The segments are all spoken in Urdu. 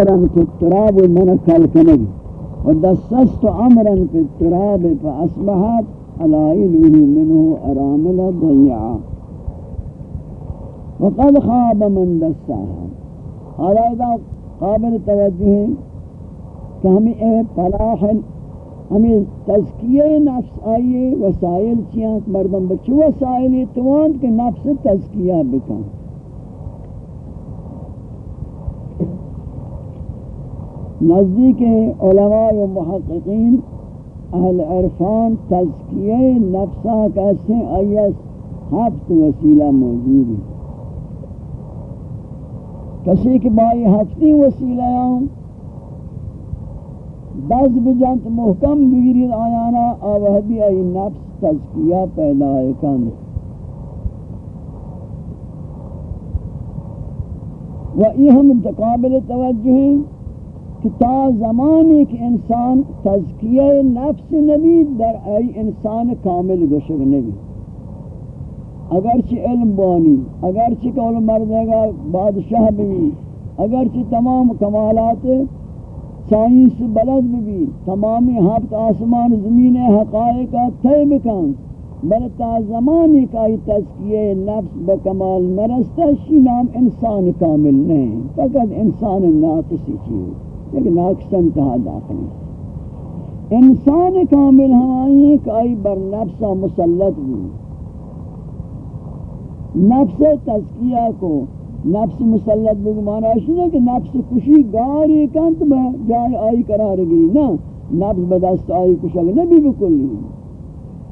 امرا في التراب من كالكنج ودسست امرا في التراب فاصبحت علائله منه ارامل ضيعا وقد خواب من دساها. حالا اذا قابل توجہ ہے کہ ہمیں فلاح، ہمیں تزکیہ نفس آئیے، وسائل چیاں، مردم بچے وسائل توان کہ نفس تزکیہ بکن۔ نزدیک علماء و محققین اہل عرفان تزکیہ نفسہ کیسے آئیس ہفت وسیلہ موجود ہے کسی کے بائی ہفتی وسیلہ ہوں دس بجانت محکم بگیرید آیانا آوہدی آئی نفس تزکیہ پیدا کن و یہ ہم قابل توجہ ہیں۔ کہ تا زمان ایک انسان تزکیہ نفس نبی در ای انسان کامل گشک نبی. اگرچہ علم بانی، اگرچہ کول مردے بادشاہ بھی اگرچہ تمام کمالات سائنس بلد بھی تمامی ہفت آسمان زمین حقائق تے بکن، بل تا زمانی کا تزکیہ نفس بکمال نرستا شی نام انسان کامل نہیں فقط انسان ناقصی چیز. ایک ناقصن تہا داخلی انسان کامل ہمائی کہ آئی بر نفسا مسلط بھی نفس تذکیہ کو نفس مسلط بھی مانا ہے کہ نفس کشی گاری کنت میں جائے آئی قرار گئی۔ نا نفس بدست آئی کشک نبی بکلی۔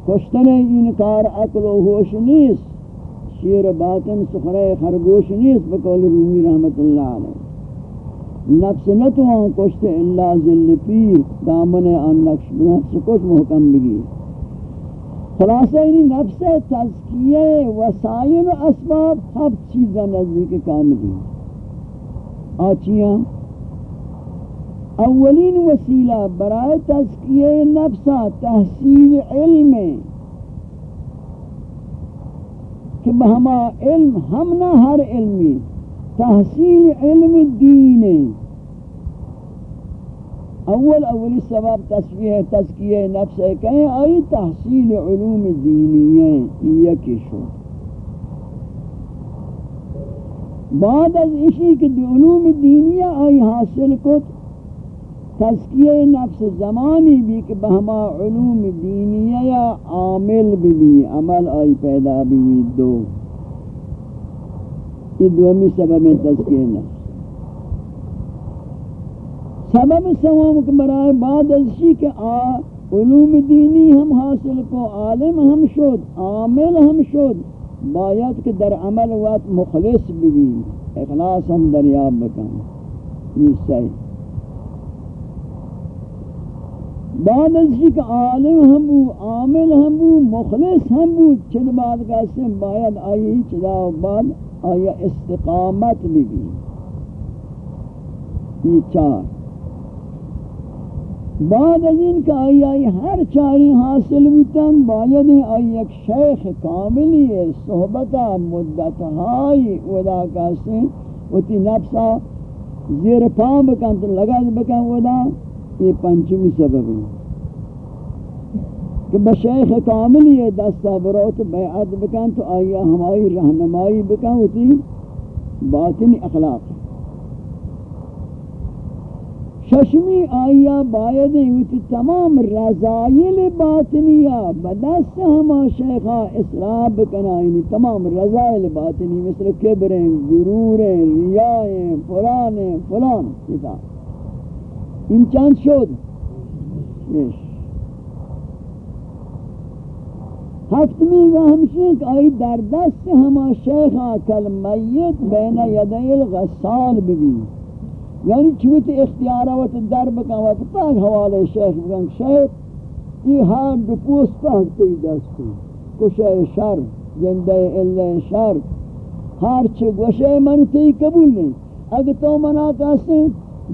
کشتن انکار عقل و ہوش نیست۔ شیر باطن سخرے خرگوش نیست بقول رومی رحمت اللہ علیہ۔ نفس نتوان کشت اللہ ذل پیر، دامن ان نفس نفس کش محکم بگی خلاصہ اینی نفس تزکیہ وسائل و اسباب ہب چیزا نزدیک کاملی. آچیاں. اولین وسیلہ برائے تزکیہ نفسا تحصیل علم کہ بہما علم ہم نہ ہر علمی، تحصیل علم دین اول اولی سبب تصفیہ تذکیہ نفس ہے کہیں آئی تحصیل علوم دینی یہ کشو بعد از اسی کہ علوم دینی آئی حاصل کو تذکیہ نفس زمانی بھی کہ بہما علوم دینی یا عامل بھی عمل آئی پیدا بھی دو۔ یہ دومی سبب تذکیہ نفس۔ سبب سوام کے برائے بعد ازشی کہ آ، علوم دینی ہم حاصل کو، عالم ہم شد، عامل ہم شد، باید کہ در عمل وقت مخلص بھی اخلاص ہم دریاب بکن۔ یہ صحیح۔ بعد ازشی کہ عالم ہم بو، عامل ہم بو، مخلص ہم بو، چند بعد کا سے باید آئی چدا بعد آیا استقامت بھی بھی یہ چار۔ بعد از ان کا آیا ہر چاری حاصل ہوتن باید آئی ایک شیخ کاملی ہے صحبتا مدت ہائی ودا کسی وتی نفسا زیر پام بکن، تو لگا بکن ودا یہ پنچمی سبب ہے کہ بشیخ کاملی ہے دستا بروت بیعت بکن، تو آیا ہماری رہنمائی بکن ہوتی باطنی اخلاق. ششمی آیا باید ہوتی تمام رضائل باطنیہ بدست ہما شیخہ اصلاح بکنا یعنی تمام رضائل باطنی، مثل کبریں گروریں ریائیں فلانیں فلان ان چند شد؟ یہ ہفتمی و ہمشی کہ آئی در دست ہما شیخا کل میت بین یدی الغسال بھی یعنی چوت اختیارات در بکن وقت پاک حوالے شیخ بکن شیخ یہ ہر دو پوست پاکتی دست کشے شر جندے اللہ شر. ہر چھ گوشے من تی قبول نہیں اگر تو منا کہتے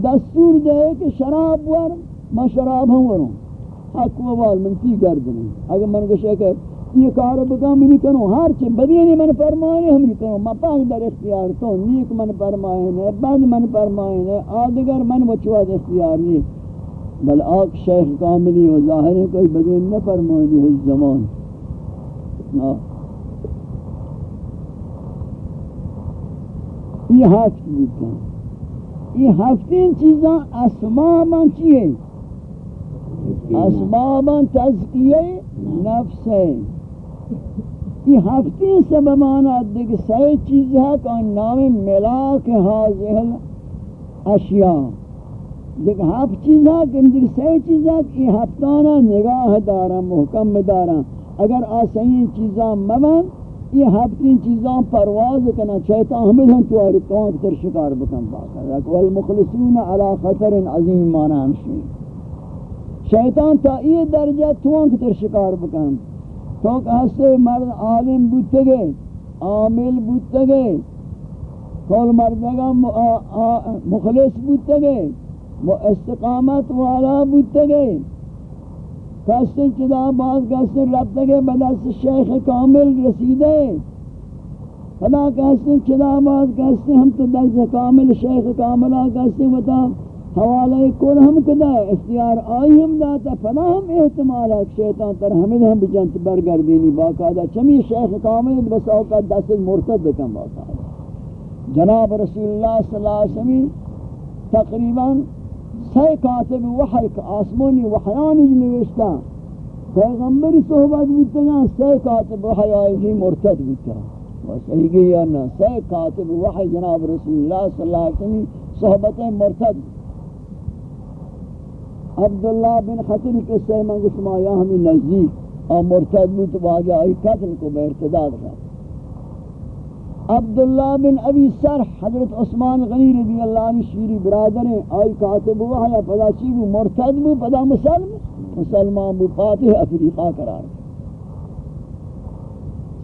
دستور دے کہ شراب ور میں شراب ہوں وروں حق و بال من تی گردنی. اگر من گوشے کہ یہ کار بکا منی کنو ہر چی بدینی من فرمائے ہم کنو ما پاک در اختیار تو نیک من فرمائے نے بد من فرمائے نے آدگر من وچواد اختیار نہیں بل آق شیخ کاملی و ظاہر ہے کوئی بدین نہ فرمائے ہے زمان. یہ ہفت بکا یہ ہفتین چیزاں اسباباں چیئے؟ اسباباں تذکیہ نفس ہے. یہ ہفتی سببانا دیکھ سی چیز ہے کہ نام ملاک حاضر اشیاء۔ دیکھ ہفت چیز ہے کہ دیکھ سی چیز ہے کہ یہ ہفتانا نگاہ دارا، محکم دارا۔ اگر آسین چیزاں مبن، یہ ہفتین چیزاں پرواز کنا، شیطان ہمیں ہم تو آرہی تو اکتر شکار بکن باقا والمخلصون علی خطر عظیم مانا ہمشین شیطان تا یہ درجہ تو اکتر شکار بکن۔ تو کہ مرد عالم بودتے گئے عامل بودتے گئے کول مردگا مخلص بودتے گئے استقامت والا بودتے گئے کسن چدا باز کسن ربتے گئے بدست شیخ کامل رسیدے۔ خدا کسن چدا باز کسن، ہم تو دست کامل شیخ کاملہ کسن بتا حوالہ کل ہم کدا اختیار آئی ہم داتا پدا ہم، احتمال ہے شیطان تر ہمیں ہم بجنت برگردینی باقاعدہ چمی شیخ کامل بس اوقات دست مرتد کم باقاعدہ۔ جناب رسول اللہ صلی اللہ علیہ وسلم تقریباً سی کاتب وحی آسمانی وحیانی نوشتا پیغمبری صحبت بیتا گا سی کاتب وحی آئی مرتد بیتا صحیح گئی یا نا سی کاتب وحی جناب رسول اللہ صلی اللہ علیہ وسلم صحبت مرتد۔ بیتنا عبداللہ بن خطر کے سے منگ سمایا ہمیں نزدیک اور مرتد بود واجہ آئی قتل کو بے ارتداد رہا عبداللہ بن ابی سر حضرت عثمان غنی رضی اللہ عنہ شیری برادر ہیں، آئی کاتب ہوا ہے پدا چیبو مرتد بو پدا مسلم مسلمان بو فاتح افریقہ قرار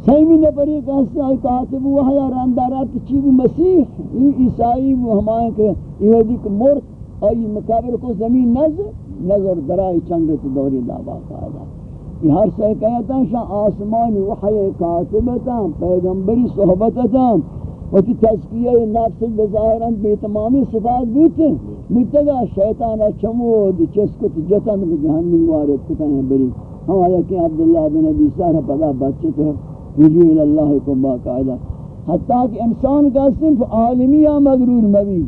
سیمی نبری کہستے آئی کاتب ہوا ہے راندارات چیبو مسیح یہ عیسائی وہ ہمائیں کہ یہ دیکھ مرت آئی مقابر کو زمین نظر نظر درائی چنگت دوری دعوا قائدہ یہ ہر سے کہتا ہے شاہ آسمانی وحی کاتبتا پیغمبری صحبتتا وقتی تذکیہ نفس بظاہران بے تمامی صفات بوتے۔ متگا شیطان چمود، چسکت جتن جہنم وارد کتا ہے بری۔ ہم آیا کہ عبداللہ بن ابی سارا پدا بچے تو رجوع اللہ کو باقاعدہ۔ حتیٰ کہ انسان کا صنف عالمی یا مغرور مبی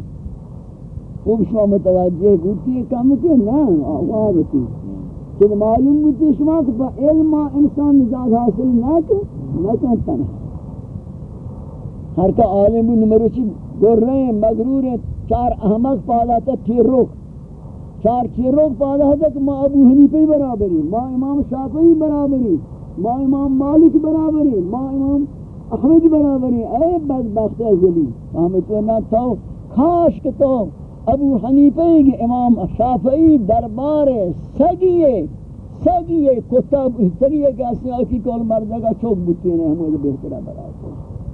وہ شما متوجہ گوتی کم کہ نا آوابتی کہ معلوم گوتی شما کہ با علم انسان نجات حاصل نہ کہ نہ کہتا نا ہر کا عالم نمرو چی گر رہے ہیں مغرور ہیں چار احمق پالا تا تیر روک چار تیر روک پالا تھا کہ ما ابو حنیفی برابری، ما امام شافعی برابری، ما امام مالک برابری، ما امام احمد برابری. اے بدبخت ازلی ہمیں تو نہ تو خاش کہ تو ابو حنیفہ کے امام شافعی دربار سگیے سگیے کتاب سگیے کہ اسی آکی کول مردہ کا چوک بوتی نے ہمیں بہترہ برا تو۔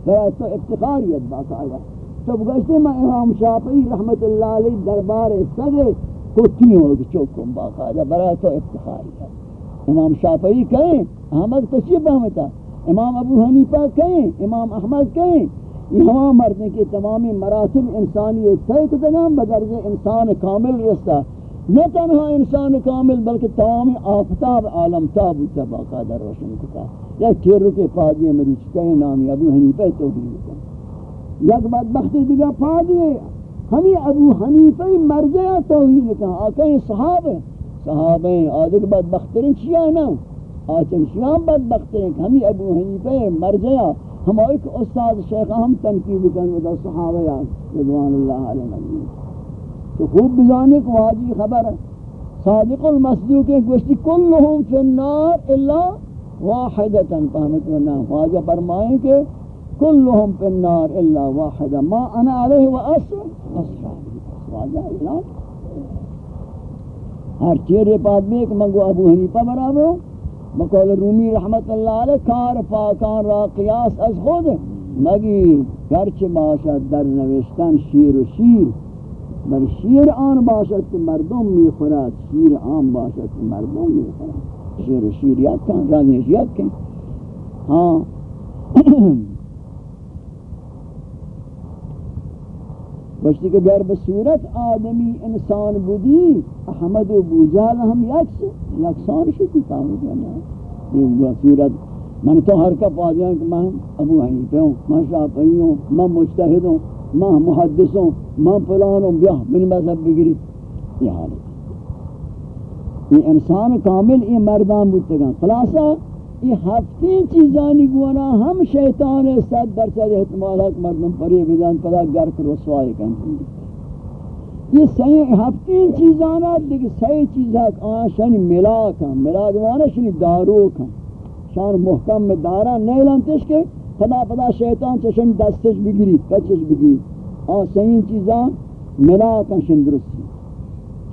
برا تو افتخاریت باقا آیا۔ تو گشتے میں امام شافعی رحمت اللہ علیہ دربار سگے کتی ہوں کہ چوک کن باقا آیا تو افتخاریت امام شافعی کہیں، احمد تشیب بہمتا امام ابو حنیفہ کہیں، امام احمد کہیں یہ ہوا مرد کے تمامی مراتب انسانیت طے کتنام بدرجہ انسان کامل رستا نہ تنہا انسان کامل، بلکہ تمامی آفتاب عالم تاب ہوتا باقاعدہ روشن کتا یا چیر کے پادی میری چکے نامی ابو حنیفہ توحید کتا یک بدبختی دیگا پادی ہمیں ابو حنیفہ مرجع توحید کتا آکے صحابہ صحابہ آدھر بدبخترین چیئے نا؟ آچن شیام بدبخترین، ہمیں ابو حنیفہ مرجع ہمارے استاد شیخ ہم تنقید کرنے ودا صحابہ یا رضوان اللہ علیہ وسلم۔ تو خوب بزانے کو واجی خبر صادق المصدوق ہے گوشتی کلہم فی النار الا واحدتا۔ فہمت ورنہ واجہ فرمائیں کہ کلہم فی النار الا واحدا ما انا علیہ و اصر اصحابی واجہ اعلان ہر چیرے پاد میں ایک منگو ابو حنیفہ برابر مقول رومی رحمت اللہ علیہ کار پاکان را قیاس از خود مگی گرچ باشد در نوشتن شیر و شیر بر شیر آن باشد که مردم می خورد شیر آن باشد که مردم می خورد شیر و شیر یاد کن رنگش یاد کن۔ ہاں۔ بشتی کہ گر بصورت آدمی انسان بودی، احمد و بوجال ہم یکس یکسان شکی تاہم کرنا یہ صورت من تو ہر کپ آدیاں کہ میں ابو حنیفہ ہوں میں شافعی ہوں میں مجتہد ہوں میں محدث ہوں میں پلان ہوں بیاہ من مذہب بگری یہ حال. ہے یہ انسان کامل یہ مردان بودتے گا خلاصہ یہ ہفتین چیزانی گونا ہم شیطان صد درصد احتمال حق مردم پری بیدان پدا گرک رسوائی کن۔ یہ صحیح ہفتین چیزانا دیکھ صحیح چیزاں آن شانی ملاک ہیں۔ ملاک وانا شانی داروک ہیں۔ شان محکم میں دارا نیلان تشکے پدا پدا شیطان چشن دستش بگیری پچش بگیری۔ آن صحیح چیزاں ملاک ہیں، شن درستی۔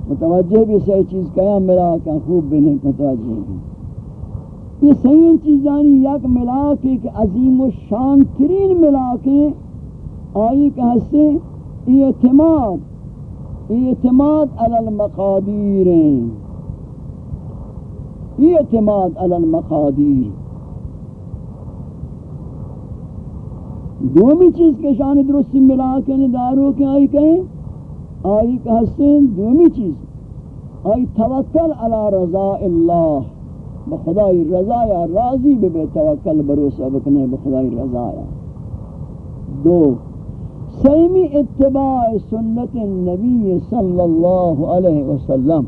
متوجہ بھی صحیح چیز کیا، ملاک ہیں، خوب بھی نہیں متوجہ بھی یہ صحیح چیزانی یک ملاک ایک عظیم و شان ترین ملاک آئی کہ ہستے اعتماد اعتماد علی المقادیر ہیں۔ اعتماد علی المقادیر۔ دومی چیز کے شان درستی ملاک دارو کے آئی کہیں آئی کہ ہستے دومی چیز، آئی توکل علی رضا اللہ۔ بخدای رضا یا راضی بے توکل بروسہ بکنے بخدای رضا یا دو، سیمی اتباع سنت النبی صلی اللہ علیہ وسلم.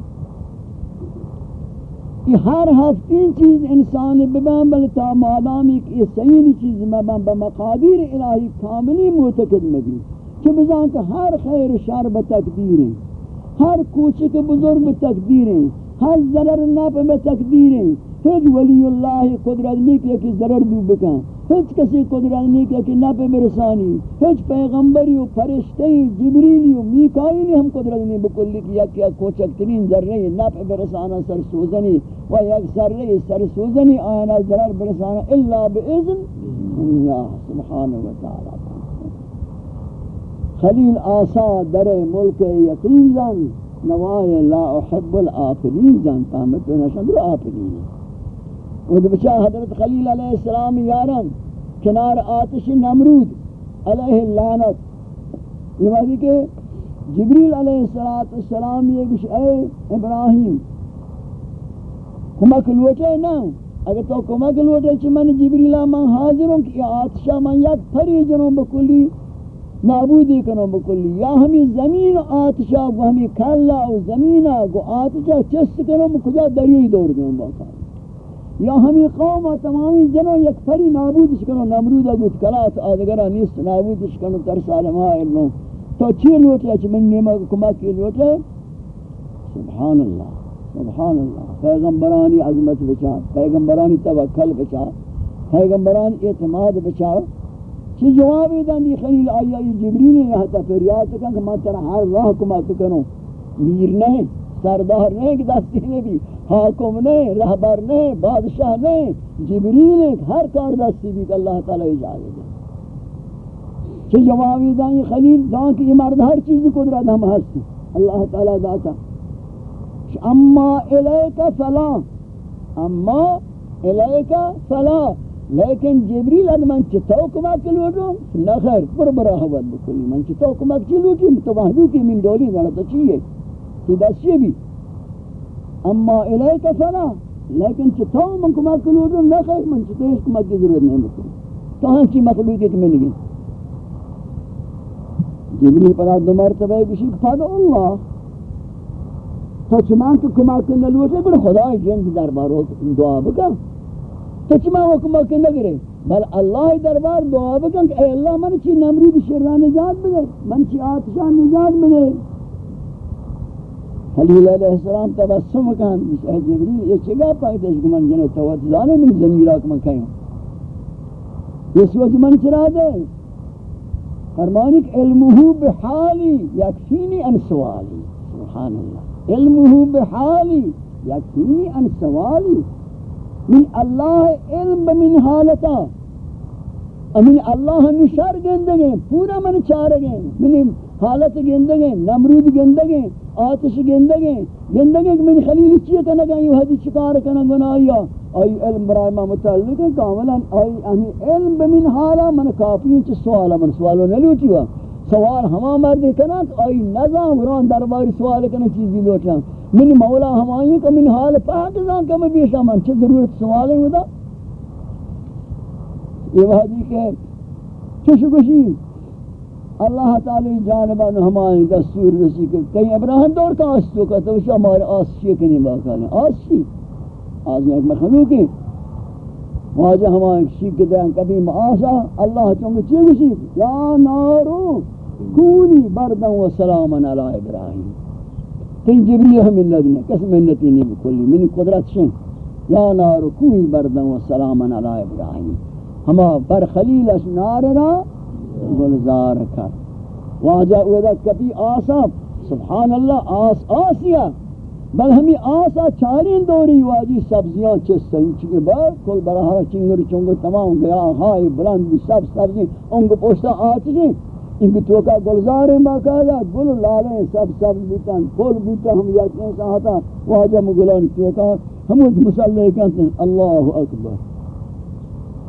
یہ ہر ہفتین چیز انسان ببین بلتا مادامی کہ یہ سیمی چیز مبین بمقادیر الہی کاملی معتقد مبی کہ بزان کہ ہر خیر شر بتقدیر ہر کوچک بزرگ بتقدیر ہر ضرر ناپ بتقدیر ہیچ ولی اللہ قدرت نہیں کیا کہ ضرر دو بکن۔ ہیچ کسی قدرت نہیں کیا کہ نپ برسانی ہیچ پیغمبری و فرشتی جبریلی و میکائیلی ہم قدرت نہیں بکلی کیا کیا کوچک ترین ذرے نپ برسانا سر سوزنی و یک ذرے سر سوزنی آنا ضرر برسانا الا باذن اللہ سبحانہ وتعالی خلیل آسا در ملک یقین زن نوائے لا احب الآفلین زن تامت و نشان نشندر آفلین۔ وہ بچا حضرت خلیل علیہ السلام یارن کنار آتش نمرود علیہ اللعنت. یہ بات کہ جبریل علیہ السلام یہ کچھ اے ابراہیم، کمک لوٹے نا؟ اگر تو کمک لوٹے چھ من جبریل من حاضر ہوں کہ آتشا من یک پری جنوں بکلی، نابودی کنو بکلی، یا ہمیں زمین آتشا کو ہمیں کھلا و زمین کو آتشا چست کنو بکجا دریوی دور دوں باقا؟ یا ہمی قوم و تمامی جنو یک پری نابودش کنو، نمرود اگوت کلات آدگرہ نیست، نابودش کنو تر سالمہ علمو تو چی لوٹ لوٹے چی من نیمہ کمکی لوٹے سبحان اللہ سبحان اللہ پیغمبرانی عظمت بچا، پیغمبرانی توکل بچا پیغمبرانی اعتماد بچا. چی جوابی دن دی خلیل آئی جبریل یہاں تا فریاد کن کہ میں ترہ ہر راہ کمک کنو. میر نہیں، سردار نہیں کہ دستی نے بھی. حاکم نہیں رہبر نہیں بادشاہ نہیں جبریل ایک ہر کار دستی بھی اللہ تعالی اجازت دے۔ چھ جوابی دائیں خلیل دان کہ یہ مرد ہر چیز قدرت ہم ہستی اللہ تعالی داتا اما الیک فلا اما الیک فلا لیکن جبریل اد من چتو کما کلوٹو نہ خیر، پر براہ ود بکلی۔ من چتو کما کلوٹی متوہدو کی من دولی زنہ تو چیئے؟ کہ دستی بھی۔ اما الیک فلا لیکن چتو من کما کلوٹو نہ خیر من چتو اس کما کی ضرورت نہیں بکلی تو ہن چی مخلوق ایک میں لگی جبریل پر دو مرتبہ بشی فاد اللہ، تو چمان تو کما کن لوٹے بڑا خدا جن دربارو دعا بکا تو چما حکم کے نگرے؟ بل اللہ دربار دعا بکن کہ اے اللہ من چی نمرود شران نجات بنے من چی آتشان نجات بنے خلیل علیہ السلام تبسم کن. اے جبریل یہ چگا پاکتا ہے کہ من جنہ توت زانے من زمین راک من کہیں اس وقت من چرا دے فرمانی کہ علمہو بحالی یکفینی ان سوالی. سبحان اللہ علمہو بحالی یکفینی ان سوالی. من اللہ علم بمن حالتا. امین اللہ نشار گندگیں پورا من چارگیں من حالت گندگیں نمرود گندگیں آتش گندگیں گندگیں کہ من خلیل چیئے کنا کنگا یو حدی چکار کنگا گنایا آئی علم برای ما متعلق ہے کاملا آئی اہمی علم بمن حالا من کافی چھ سوالا من سوالو نلوٹی وا سوال ہما مرد کنا آئی نظام ران درباری سوال کنا چیزی لوٹا من مولا ہمائی کا من حال پاکزان کم بیشا من چھ ضرورت سوال ہے دا یہ وحدی کہ چشکشی اللہ تعالی جانبان ہماری دستور رسی کہ کئی ابراہم دور کا آستو کا تو شاہ ہمارے آس شیکنی باقا لیں آس شی آس میں ایک مخلوق ہے واجہ ہمائیں ہمارے شیک دیں کبھی معاسا اللہ چونکہ چیز شیک یا نارو، کونی بردن و سلاما علی ابراہیم۔ تین جبریل ہم ندنے کس منتی نہیں بکلی من قدرت شن یا نارو، کونی بردن و سلاما علی ابراہیم۔ ہما بر خلیلش نار را گلزار کر واجہ اویدہ کبھی آسا سبحان اللہ آس آسیا۔ بل ہمی آسا چارین دوری، واجی سبزیاں چس چستا چکے بار کل براہا چنگر چنگر تمام گیا ہائی بلند بھی سب سبزی انگو پوشتا آتی جی ان کی توکا گلزار باقاعدہ گل لالیں سب سب بوتان پھول بوتا ہم یاتی ہیں ساہتا۔ واجہ مگلان توکا ہم اس مسئلہ کہتے ہیں، اللہ اکبر۔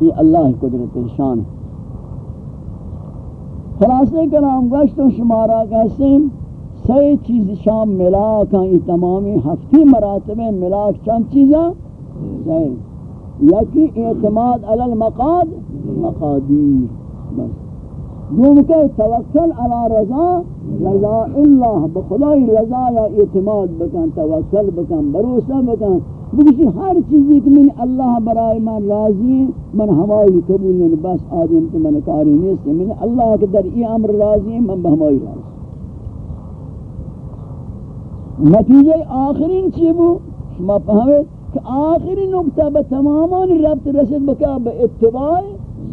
یہ اللہ قدرت شان ہے۔ خلاصے کلام گشت و شمارا کہتے ہیں سی چیز شام ملاک ہیں، یہ تمامی ہفتی مراتبے ملاک چند چیزاں؟ سی یکی اعتماد علی المقاد، مقادیر. بس. دوم کے توکل علی رضا رضا اللہ، بخدای رضا یا اعتماد بکن، توکل بکن بروسہ بکن. بکشی ہر چیزی کہ من اللہ برائے من راضی ہیں، من ہمائی قبول نہیں، بس آدم تو من کاری نہیں سے من اللہ کے در ای امر راضی ہیں، من بہمائی راضی نتیجہ آخرین چی بو؟ شما پہمیں کہ آخری نکتہ بتمامان ربط رسد بکا با اتباع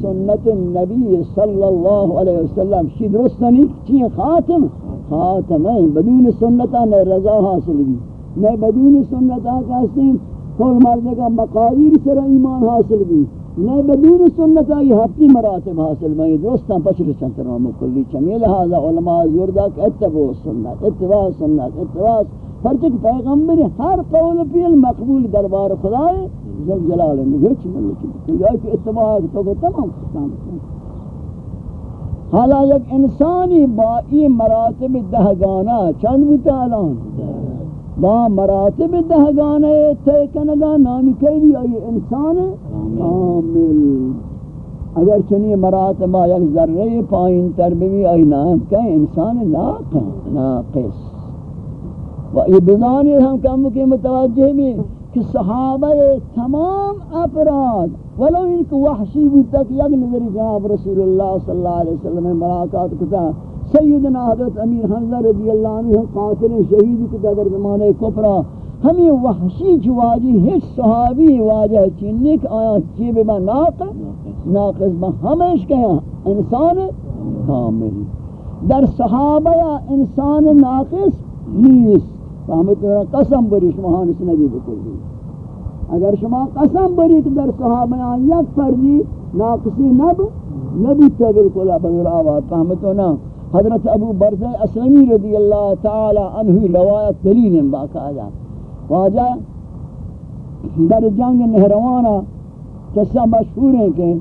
سنت النبی صلی اللہ علیہ وسلم۔ شید رستنی چین خاتم؟ خاتم ہیں بدون سنتہ نے رضا حاصل بھی۔ میں بدون سنت آقا ہیں کول مردے کا مقادیر سر ایمان حاصل بھی. میں بدون سنت آئی ہفتی مراتب حاصل میں دوستان پچھر چنتر و مکلی چمی. لہذا علماء زوردہ کہ اتبو سنت، اتباع سنت، اتباع پرچک پیغمبر ہر قول پیل مقبول دربار خدای جل جلال میں ہیچ ملکی تو جائے کہ اتباع تو کو تمام قسم حالا یک انسانی با ای مراتب دہگانا چند بتا الان با مراتب دہگانے تے کنگا نامی کئی آئی انسان؟ کامل اگر چنی مراتب یک ذرے پائن تر بھی آئی نام کئی انسان ناقص و یہ بزانی ہم کم کے متوجہ بھی کہ صحابہ تمام افراد ولو ان کو وحشی بھی تک یک نظر جناب رسول اللہ صلی اللہ علیہ وسلم ملاقات کتا سیدنا حضرت امیر حنظر رضی اللہ عنہ قاتل شہید کی در زمانے کفرہ ہمیں وحشی جواجی ہیچ صحابی واجہ چنک آیا چیب با ناقص ناقص با ہمیش کہا انسان کامل۔ در صحابہ یا انسان ناقص نیست۔ فہمت میرا قسم بری، شما حانس نبی بکل دی اگر شما قسم بری کہ در صحابہ یا یک فردی ناقصی نب، نبی تبر کلا بذر آباد فہمتو نا حضرت ابو برزہ اسلمی رضی اللہ تعالی عنہ روایت دلیل باقاعدہ واجہ در جنگ نہروانا قصہ مشہور ہے کہ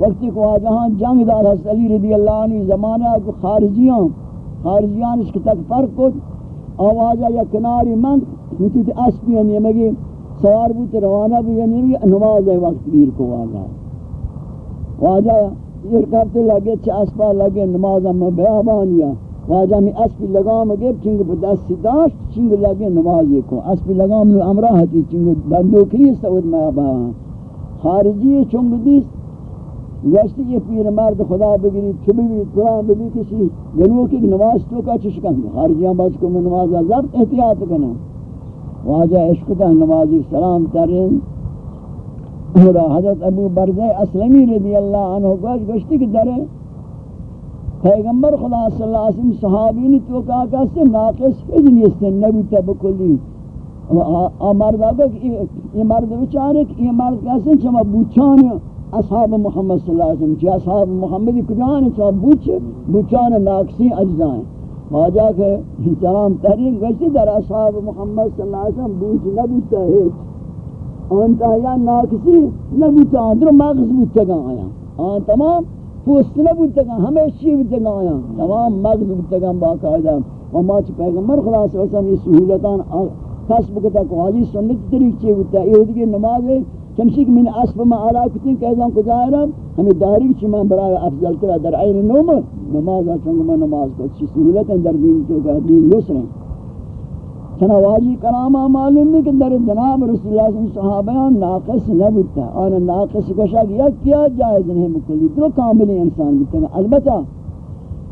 وقتی کو آجہاں جنگ دار حضرت علی رضی اللہ عنہ زمانہ کو خارجیاں، خارجیان اس کے تک فرق کو آوازہ یا کناری من ہوتی تھی اسپی ہم یہ مگی، سوار بوت روانہ بھی یعنی نماز ہے وقت گیر کو واجہ واجہ یہ کرتے لگے چھ اسپا لگے نماز میں بیابانیا واجہ میں اسپی لگام گے چنگ دست داشت، چنگ لگے نماز کو اسپی لگام میں امرہ تھی چنگ بندوقی سعود میں ابا خارجی چنگ دیس، گشتی یہ پیر مرد خدا بگیری چبی بھی قرآن بھی کسی گنو کی نماز تو کا چشکن خارجیاں باز کو میں نماز ضبط احتیاط کرنا۔ واجہ عشق تا نمازی سلام ترین۔ اور حضرت ابو برزہ اسلمی رضی اللہ عنہ گوش گوشتی کہ در پیغمبر خدا صلی اللہ علیہ وسلم صحابین تو کہا کہ ناقص کج نیست نبی تب کلی۔ مرد آگا کہ یہ مرد بچارے کہ یہ مرد کہتے ہیں چما بوچان اصحاب محمد صلی اللہ علیہ وسلم، چی اصحاب محمدی کجان چما بوچ، بوچان ناقصی اجزائیں۔ واجہ کہ سلام تحرین گوشتی در اصحاب محمد صلی اللہ علیہ وسلم، بوچ نہ نبی تحیچ آنتا یا ناکسی نبوتا اندر مغز بوتا گا آیا آن تمام پوست نبوتا گا ہمیشی بوتا گا آیا تمام مغز بوتا گا باقاعدہ و ما چی پیغمبر خدا صلی اللہ علیہ وسلم یہ سہولتان کسب کتا کو حاجی سنت طریق چی بوتا ہے یہ دیگر نماز ہے چمشی کہ من اسب ما علا کتیں کہ ازان کو جائے رہا ہمیں داری چی من برای افضل کرا در عین نوم نماز چونکہ میں نماز کو چی سہولتیں در دین تو کہ دین یسر ہیں چنا واجی کرامہ معلوم ہے کہ در جناب رسول اللہ صلی اللہ علیہ وسلم صحابیان ناقص نبتا اور ناقص کو شاک یا کیا جائز نہیں مکلی دو کامل انسان بتا البتہ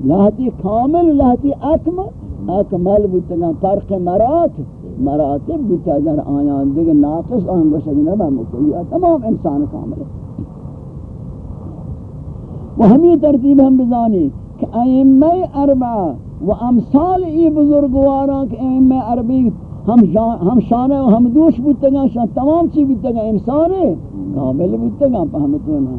لہتی کامل، لہتی اکمل اکمل بتا فرق مرات مراتب بتا در آیان دیگر ناقص آن بشک نبا مکلی تمام انسان کامل۔ ہے و ہمی ترتیب ہم بزانی کہ ائمہ اربعہ و امثال ای بزرگواران کہ ائمہ عربی ہم ہم شان و ہم دوش بودتگا شان تمام چی بودتگا انسان ہے، کامل بودتگا فهمتونا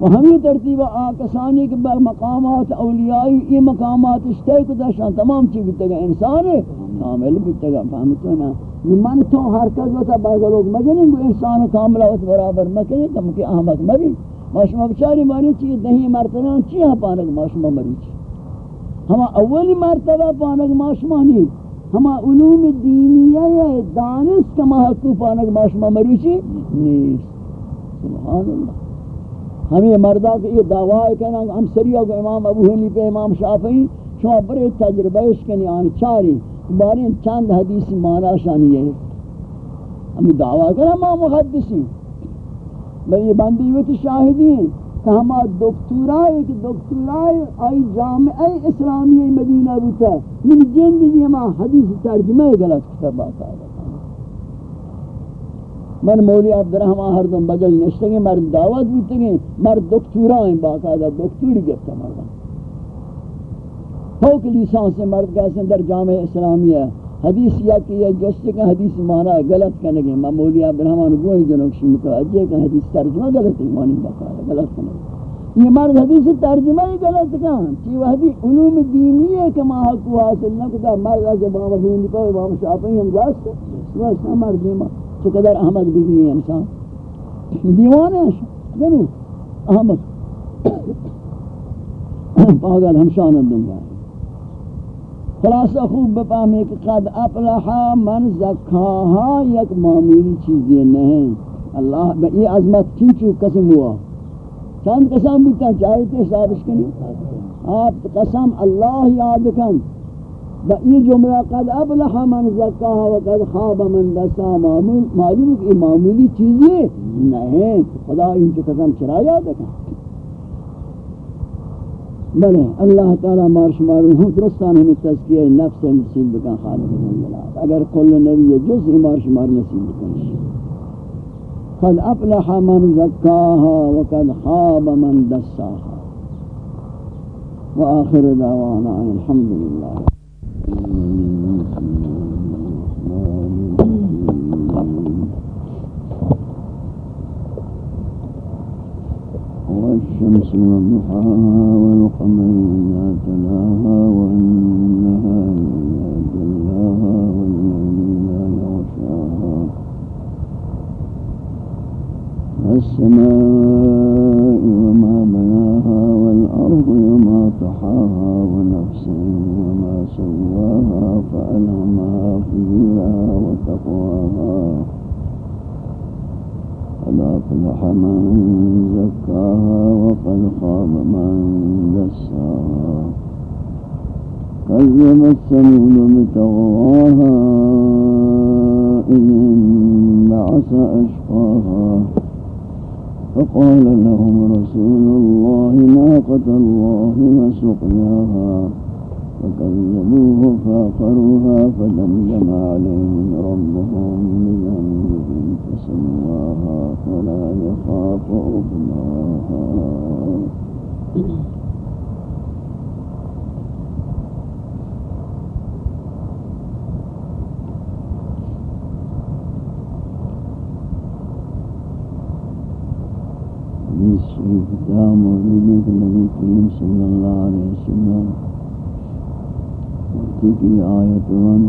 و ہمی ترتیب آکسانی کے بر مقامات اولیائی، ای مقامات اشتائی کتا، شان تمام چی بودتگا انسان ہے، کامل بودتگا فهمتونا من تو ہر کس ہوتا بعض لوگ مجنین کو انسان کاملہ اس برابر مکنی تم کہ احمد مبی ماشما بچاری ماری چی دہی مرتبہ چی ہاں پانک ماشما مری چی ہما اولی مرتبہ پانک ماشمانی ہما علوم دینیہ یا دانس کما حقو پانک ماشما مروچی نیست. سبحان اللہ ہمیں مردہ کہ یہ دعویٰ ہے کہنا ہم سریعہ کو امام ابو حنیفہ، امام شافعی، شما بڑے تجربہ اس کے نیان چاری. بارین چند حدیثی مانا شانی ہے ہمیں دعویٰ کرنا ما محدثی میں یہ بندی ہوئی شاہدی ہیں کہ ہما دکتورائے کہ دکتورائے آئی جامعہ اسلامی مدینہ بوتا من جن دی ہما حدیث ترجمہ غلط کتاب آتا. ہے من مولی عبدالرحمن ہر دن بگل نشتگی مرد دعوت بیتگی مرد دکتورائیں باقاعدہ دکتوری گفتا مردہ فوق لیسان سے مرد کہتے در جامعہ اسلامی ہے حدیث یا کہ یہ جس کا حدیث مانا غلط کرنے گے معمولی ابراہمان گوئی جنوب شمتا اجے کا حدیث ترجمہ غلط ہے مانی بقار غلط کرنے یہ مان حدیث ترجمہ ہی غلط کہاں کہ وہ حدیث علوم دینی ہے کہ ما کو حاصل نہ کہ کدا مرد جب امام ہندی کو امام شافعی ہم جس وہ سمر دیما کہ قدر احمد بھی ہے انسان۔ دیوان ہیں جنو احمد۔ پاگل ہم شان دنیا خلاصہ خوب بپاہمیں کہ قد اپلحا من زکاہا یک معمولی چیزیں نہیں اللہ یہ عظمت کی چو قسم ہوا چند قسم بیتا چاہیے تھے حسابش کنی؟ آپ قسم اللہ یاد کن. با یہ جملہ قد ابلح من زکاہا و قد خواب من دسا معمول معلوم کہ یہ معمولی چیزیں نہیں خدا ان چو قسم چرا یاد کن؟ بلے، اللہ تعالی مارش مارو ہم درستان ہمیں تذکیہ نفس نصیب بکن خالق جلال اگر کل نبی جز ہی مارش مار نصیب بکن۔ قد افلح من زکاها وقد خاب من دساها۔ وآخر دعوانا الحمد لله والشمس وضحاها والقمر إذا تلاها والنهار إذا جلاها والليل إذا يغشاها السماء وما بناها والأرض وما طحاها ونفس وما سواها فألهمها فجورها وتقواها قد أفلح من خاب من دساها كذبت بتغواها إذ انبعث أشقاها. فقال لهم رسول الله ناقة الله وسقياها فكذبوه فأقروها فدمدم عليهم ربهم بذنبهم فسواها فلا يخاف عقباها. حدیث شریف کیا موجود ہے کہ نبی کریم صلی اللہ علیہ وسلم کی آیت ون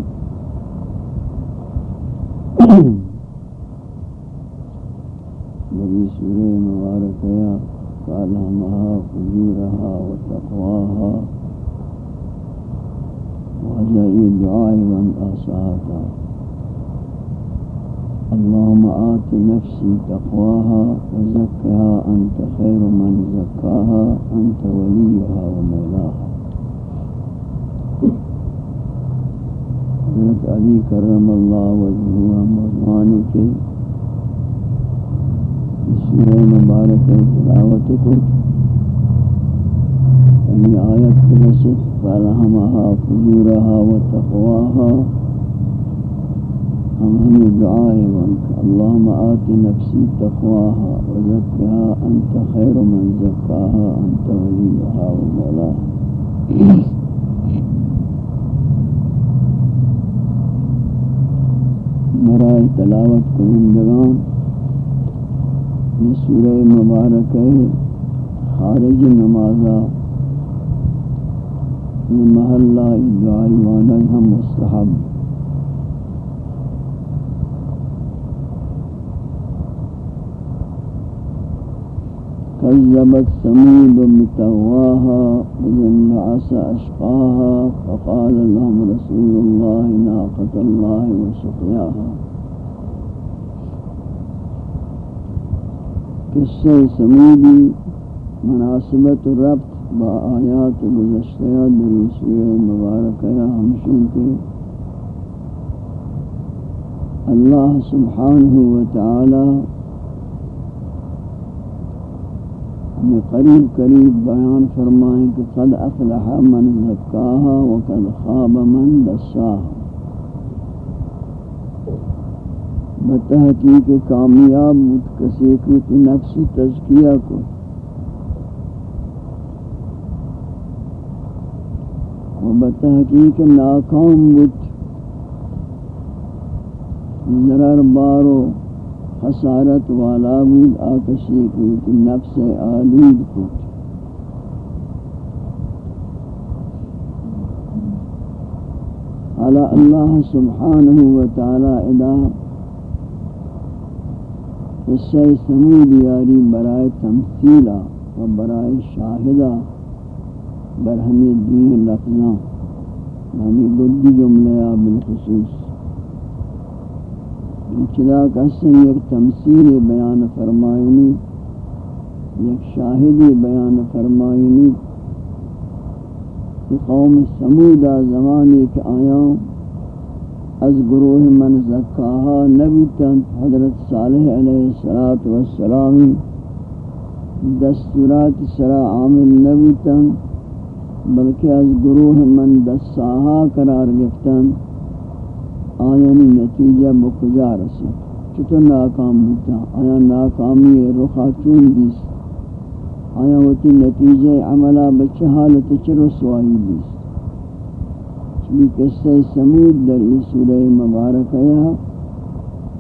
سورہ فالہمہا فجورہا وتقواہا وجائی دعائی من آساہتا اللهم آت نفسي تقواها وزكها أنت خير من زكاها، أنت وليها ومولاها. حضرت علی کرم اللہ وجہہ مرمانی کے سورہ مبارک تلاوت کو ان آیت کو نصف فالہمها فجورها وتقواها. أمام دعائي وأنك اللهم آت نفسي تقواها وزكها أنت خير من زكاها أنت وليها ومولاها. مرائي تلاوت كلهم دقام یہ سورہ مبارک ہے خارج نمازہ یہ محلہ دعائی وانک ہم مستحب۔ كذبت ثمود بتواها إذ انبعث أشقاها فقال لهم رسول الله ناقة الله وسقياها قصہ سمودی مناسبت ربط با آیات گزشتہ دری سورہ مبارکہ ہمشن کے اللہ سبحانہ وتعالی ہمیں قریب قریب بیان فرمائیں کہ قد افلح من زکاہا وقد خواب من دساہا۔ بتحقیق کامیاب متکسی کو نفس تزکیہ کو۔ و بتحقیق ناکام بت۔ ضرر بارو حسارت والا بود آکشی کود نفس آلود کود حالا اللہ سبحانہ وتعالی ادا قصہ سمود یاری برائے تمثیلہ و برائے شاہدہ برہمی دوئی لفظاں ہمیں بدی جملہ بالخصوص۔ چدا کسن یک تمثیل بیان فرمائنی، یک شاہدی بیان فرمائنی۔ قوم سمودہ زمانی کے آیاں از گروہ من زکاہا نبیتن حضرت صالح علیہ السلام دستورات سرا عامل نبیتن بلکہ از گروہ من دساہا قرار گفتن آیانی نتیجہ بکجا رسے چطور ناکام بودتا آیا ناکامی رخا چون دیس آیا ہوتی نتیجہ عملہ بچہ حالت چر سوائی دیس چلی قصہ سمود در ای سورہ مبارک ہے۔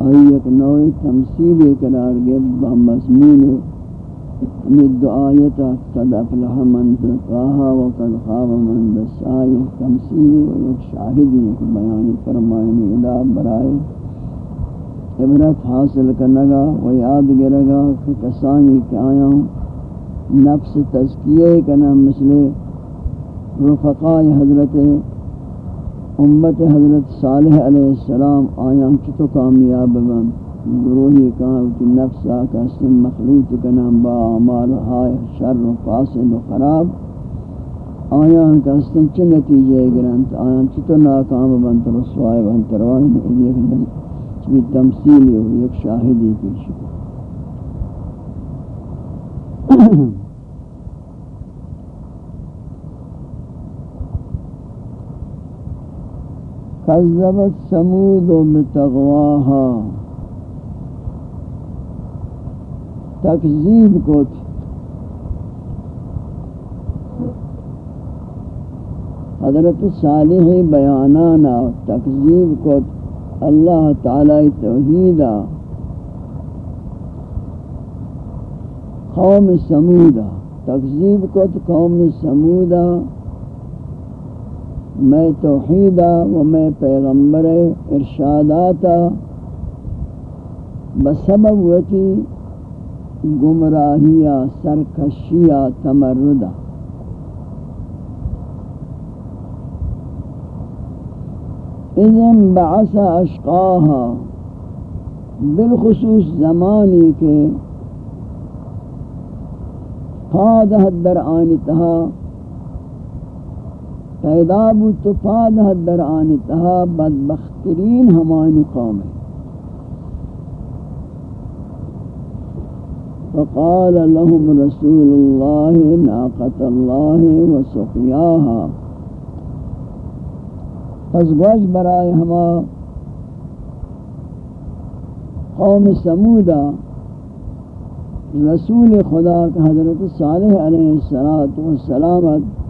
آئی ایک نوع تمثیل قرار گئے بمضمون مد آیتا قد افلح من زکاها وقد خواب من دسائی تمثیلی و یک شاہدی ایک بیان فرمائنی ادا برائے۔ عبرت حاصل کرنگا و یاد گرگا کہ کسانی کہ آیا نفس تزکیہ کنا مثل رفقاء حضرت امت حضرت صالح علیہ السلام آیا چتو کامیاب بند گروہی کہاں کہ نفس آکا سن مخلوط کنام با عمال ہائے شر و فاسد و خراب۔ آیان کا سن چی نتیجے گرانت آیان چی تو ناکام بنت رسوائی بنت روان ایک دن چی تمثیلی ہو، ایک شاہدی پیش كذبت ثمود بتغواها تکذیب کو حضرت صالح بیانانا، تکذیب کو اللہ تعالی توحیدہ۔ قوم سمودہ۔ تکذیب کو قوم سمودہ۔ میں توحیدہ و میں پیغمبر ارشاداتا بسبب وتی گمراہیا سرکشیا تمردہ اذن بعث اشقاها، بالخصوص زمانی کے فادہ در آنتہا پیدا بو تو فادہ در آنتہا بدبخترین ہمانی قوم ہے۔ فقال لهم رسول الله ناقة الله وسقياها پس گوش برائے ہما قوم سمودہ رسول خدا کا حضرت صالح علیہ السلام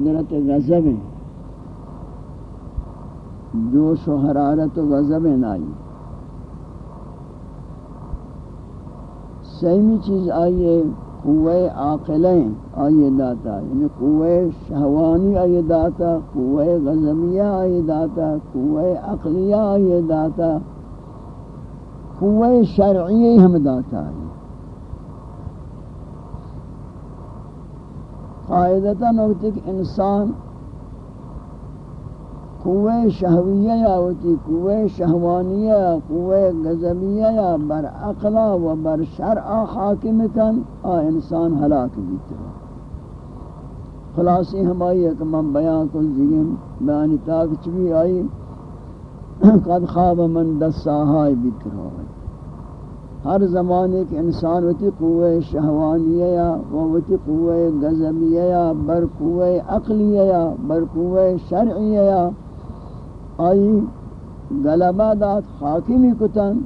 حضرت غزب جوش و حرارت و غزب نائی۔ سیمی چیز آئیے قوہ عاقلیں آئیے داتا۔ یعنی قوہ شہوانی آئیے داتا، قوہ غزمیہ آئیے داتا، قوہ عقلیہ آئیے داتا۔ قوہ شرعی ہم داتا ہے قائدتا نوکتی کہ انسان قوہ شہویہ یا ہوتی قوہ شہوانیہ یا قوہ غزبیہ یا بر عقلا و بر شرع حاکم کن، آ انسان ہلاک بیتے ہیں خلاصی ہمائی ہے کہ من بیان کو زگن بیانی تاک چوی آئی۔ قد خواب من دساہائی بیتر ہوئی ہر زمانے کے انسان ہوتی قوہ شہوانیہ یا وتی قوہ غزبیہ یا بر قوہ عقلیہ یا بر قوہ شرعیہ یا آئی غلبہ داد حاکمی کتن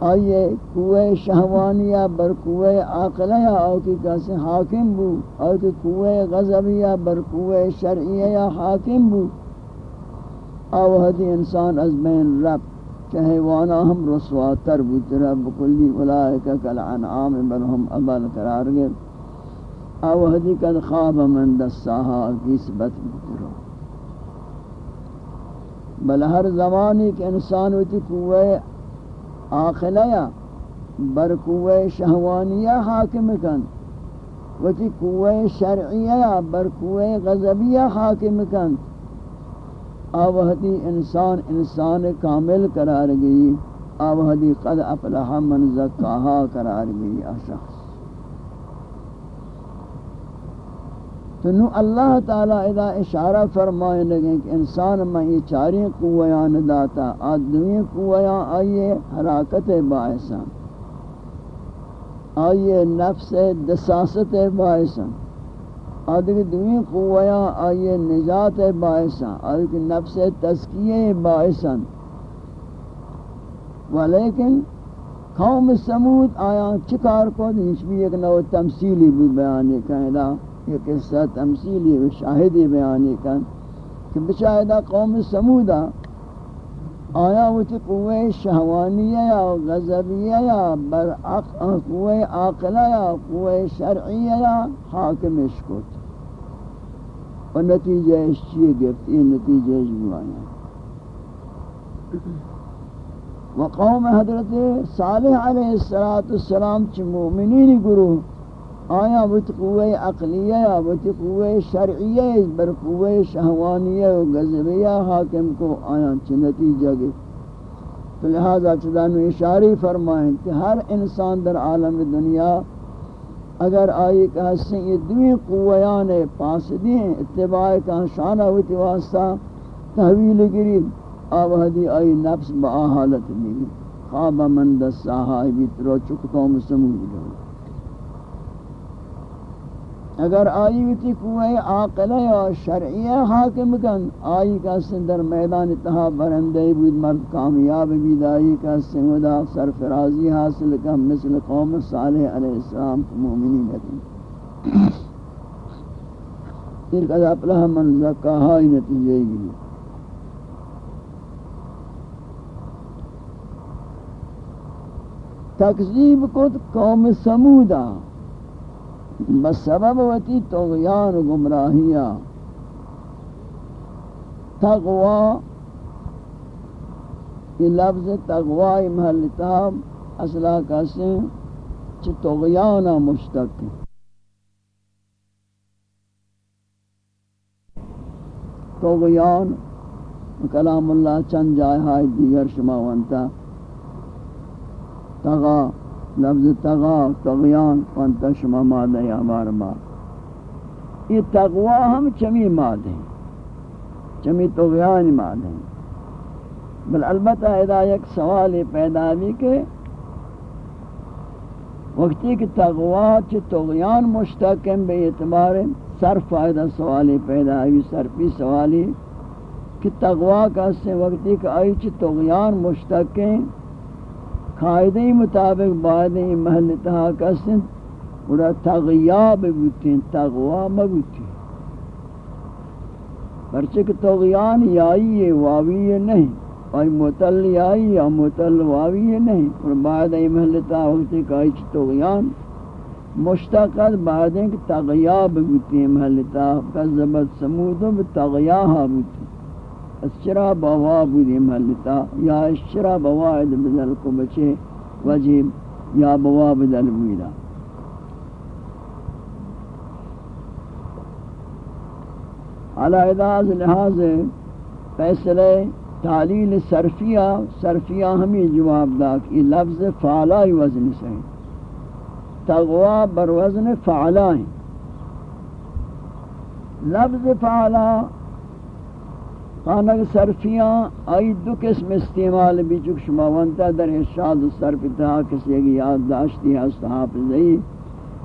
آئیے کوئے شہوانیہ بر کوئے عقلیہ آو کی کسی حاکم بو آو کی کوئے غضبیہ بر کوئے شرعیہ حاکم بو۔ آو انسان از بین رب۔ کہ حیوانا ہم رسواتر بوت رب کلی اولائکہ کالعنعام بل ہم ابل قرار گئے۔ آو حدی کد خواب من دستاہا کی سبت بوت بل ہر زمانی کے انسان ہوتی قوہ آخلیہ بر قوہ شہوانیہ حاکم کن۔ وتی قوہ شرعیہ بر قوہ غضبیہ حاکم کن۔ آوہدی انسان انسان کامل قرار گئی، آوہدی قد افلح من زکاہا قرار گئی آشخص تو نو اللہ تعالی ادا اشارہ فرمائے لگے کہ انسان میں یہ چاری قویان داتا، آدمی قویان آئیے حراکت باعثا آئیے نفس دساست باعثا آدھگی دوی قویان آئیے نجات باعثا آدھگی نفس تزکیہ باعثا ولیکن قوم سمود آیا، چکار کو دیش بھی ایک نو تمثیلی بھی بیانے کہنا یہ قصہ تمثیلی و شاہدی بیانی کن کہ بچائدہ قوم سمودہ آیا وہ تھی قوہ شہوانیہ یا غزبیہ یا برعق قوہ عاقلہ یا قوہ شرعیہ یا حاکم اشکت اور نتیجہ اس چیئے گفت؟ یہ نتیجہ اس بوانا وقوم حضرت صالح علیہ السلام چی مومنین گروہ آیا وت قوہ عقلیہ، یا وت قوہ شرعیہ بر قوہ شہوانیہ و غضبیہ حاکم کو آیا چ نتیجہ گے تو لہذا چدان اشاری فرمائیں کہ ہر انسان در عالم دنیا اگر آئی کہ ہسیں یہ دوی قویان پاس دیں اتباع کا شانہ ہوتی واسطہ تحویل گری، آوہدی آئی نفس با حالت بھی خواب من دستاہا بیترو چکتوں مسمود جاؤ اگر آئی ویتی کوئی عاقلہ یا شرعیہ حاکم کن، آئی کا سندر میدان اتحا برندے بود، مرد کامیاب بید آئی کا سنودا سرفرازی حاصل کم مثل قوم صالح علیہ السلام مومنی نتی ایک از اپلہ من زکاہائی نتیجے گی تکذیب کت قوم سمودہ۔ سمودا بسبب وتی طغیان و گمراہیا تقوا یہ لفظ تقوی محل تاب اصلہ کہتے ہیں چھ طغیانا مشتق. طغیان، کلام اللہ چند جائے ہائی دیگر شما وانتا. تغا لفظ تغا، تغیان وانتا شما مادہ یا بار بار یہ تغوا ہم چمی مادہ ہیں، چمی تغیان مادہ ہیں. بل البتہ ادا ایک سوال پیدا بھی کہ وقتی کہ تغوا چھ تغیان مشتقم بے اعتبار سر فائدہ سوالی پیدا ہوئی سرپی سوالی کہ تغوا کا سے وقتی کہ آئی چھ تغیان مشتقم قائدی مطابق بعد این محل تہا کا سے بڑا تغیاب بوتیں تغوا مبوتی پرچہ کہ تغیان یائی ہے واوی ہے نہیں اور متل آئی یا متل واوی نہیں اور بعد ای محلتا وقتی کہ ایچ تغیان مشتقت بعد ایک تغیاب بوتی ہے محلتا کذبت سمودو بتغیاها بوتی اس چرا بوا بودی محلتا یا اس چرا بواعد بدل کو بچے وجیب یا بوا بدل بویدہ علی اداز لحاظ فیصلے تعلیل صرفیہ صرفیہ ہمیں جواب دا کہ لفظ فعلائی وزن سے تغوا بر وزن فعلائی۔ لفظ فعلا خانق صرفیاں آئی دو قسم استعمال بھی چک شما وانتا در ارشاد صرف تہا کسی کی یاد داشتی ہے حافظی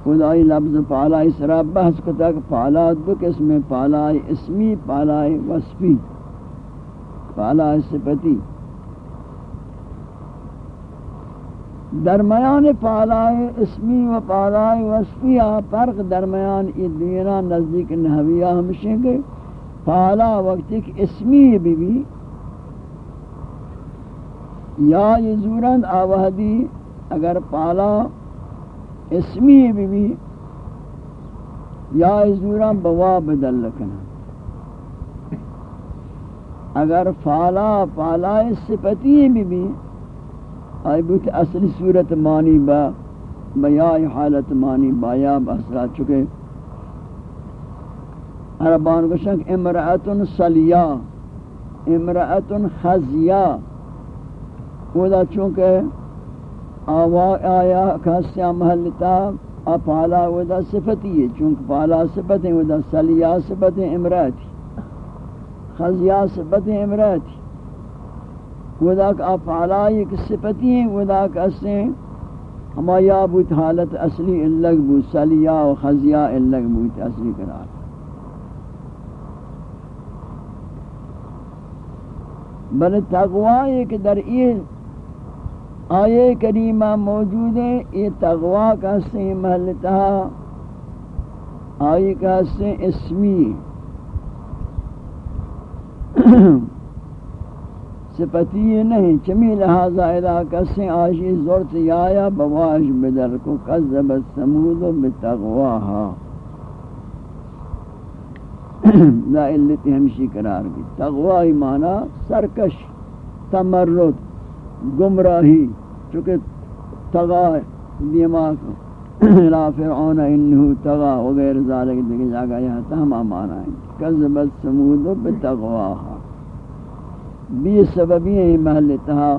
خدای لفظ فعلائی سرا بحث کتا کہ فعلا دو قسم فعلائی اسمی فعلائی وصفی پالا صفتی درمیان پالائے اسمی و پالائے وصفیہ فرق درمیان ای نزدیک نحویہ ہمشہ کے پالا وقت ایک اسمی بھی بھی یا یہ زورند آوہدی اگر پالا اسمی بھی بھی یا یہ زورند بوا بدل لکنا اگر فالا فالا صفتی بھی بھی آئی بوت اصلی صورت مانی با بیائی حالت مانی با یا باسرا چکے عربان کو شک امرأتن صلیہ امرأتن خزیہ خدا چونکہ آوا آیا کھاسیا محلتا پالا ودا صفتی ہے چونکہ پالا صفت ہے ودا صلیہ صفت ہے امرأتی خزیا صفت امرات ودا کا افعالا ایک صفتی ہیں ودا کا اسے ہما یا بوت حالت اصلی اللگ بوت سلیا و خزیا اللگ بوت، اصلی قرار. بل تقوی ایک در این آیے کریمہ موجود ہے، یہ تقوی کا سے محلتہ آیے کا سے اسمی سپتی نہیں، چمی لہذا علاقہ سے آشی زورت یایا بواش بدر کو قذبت سمود بتغواہا لا ہمشی قرار کی تغواہی معنی سرکش، تمرد، گمراہی، چونکہ تغا دیما لا فرعون انہو تغا وغیر ذالک دیکھ جاگا یہاں تہمہ معنی ہے قذبت سمود بتغواہا بی سببی ہیں محل تہا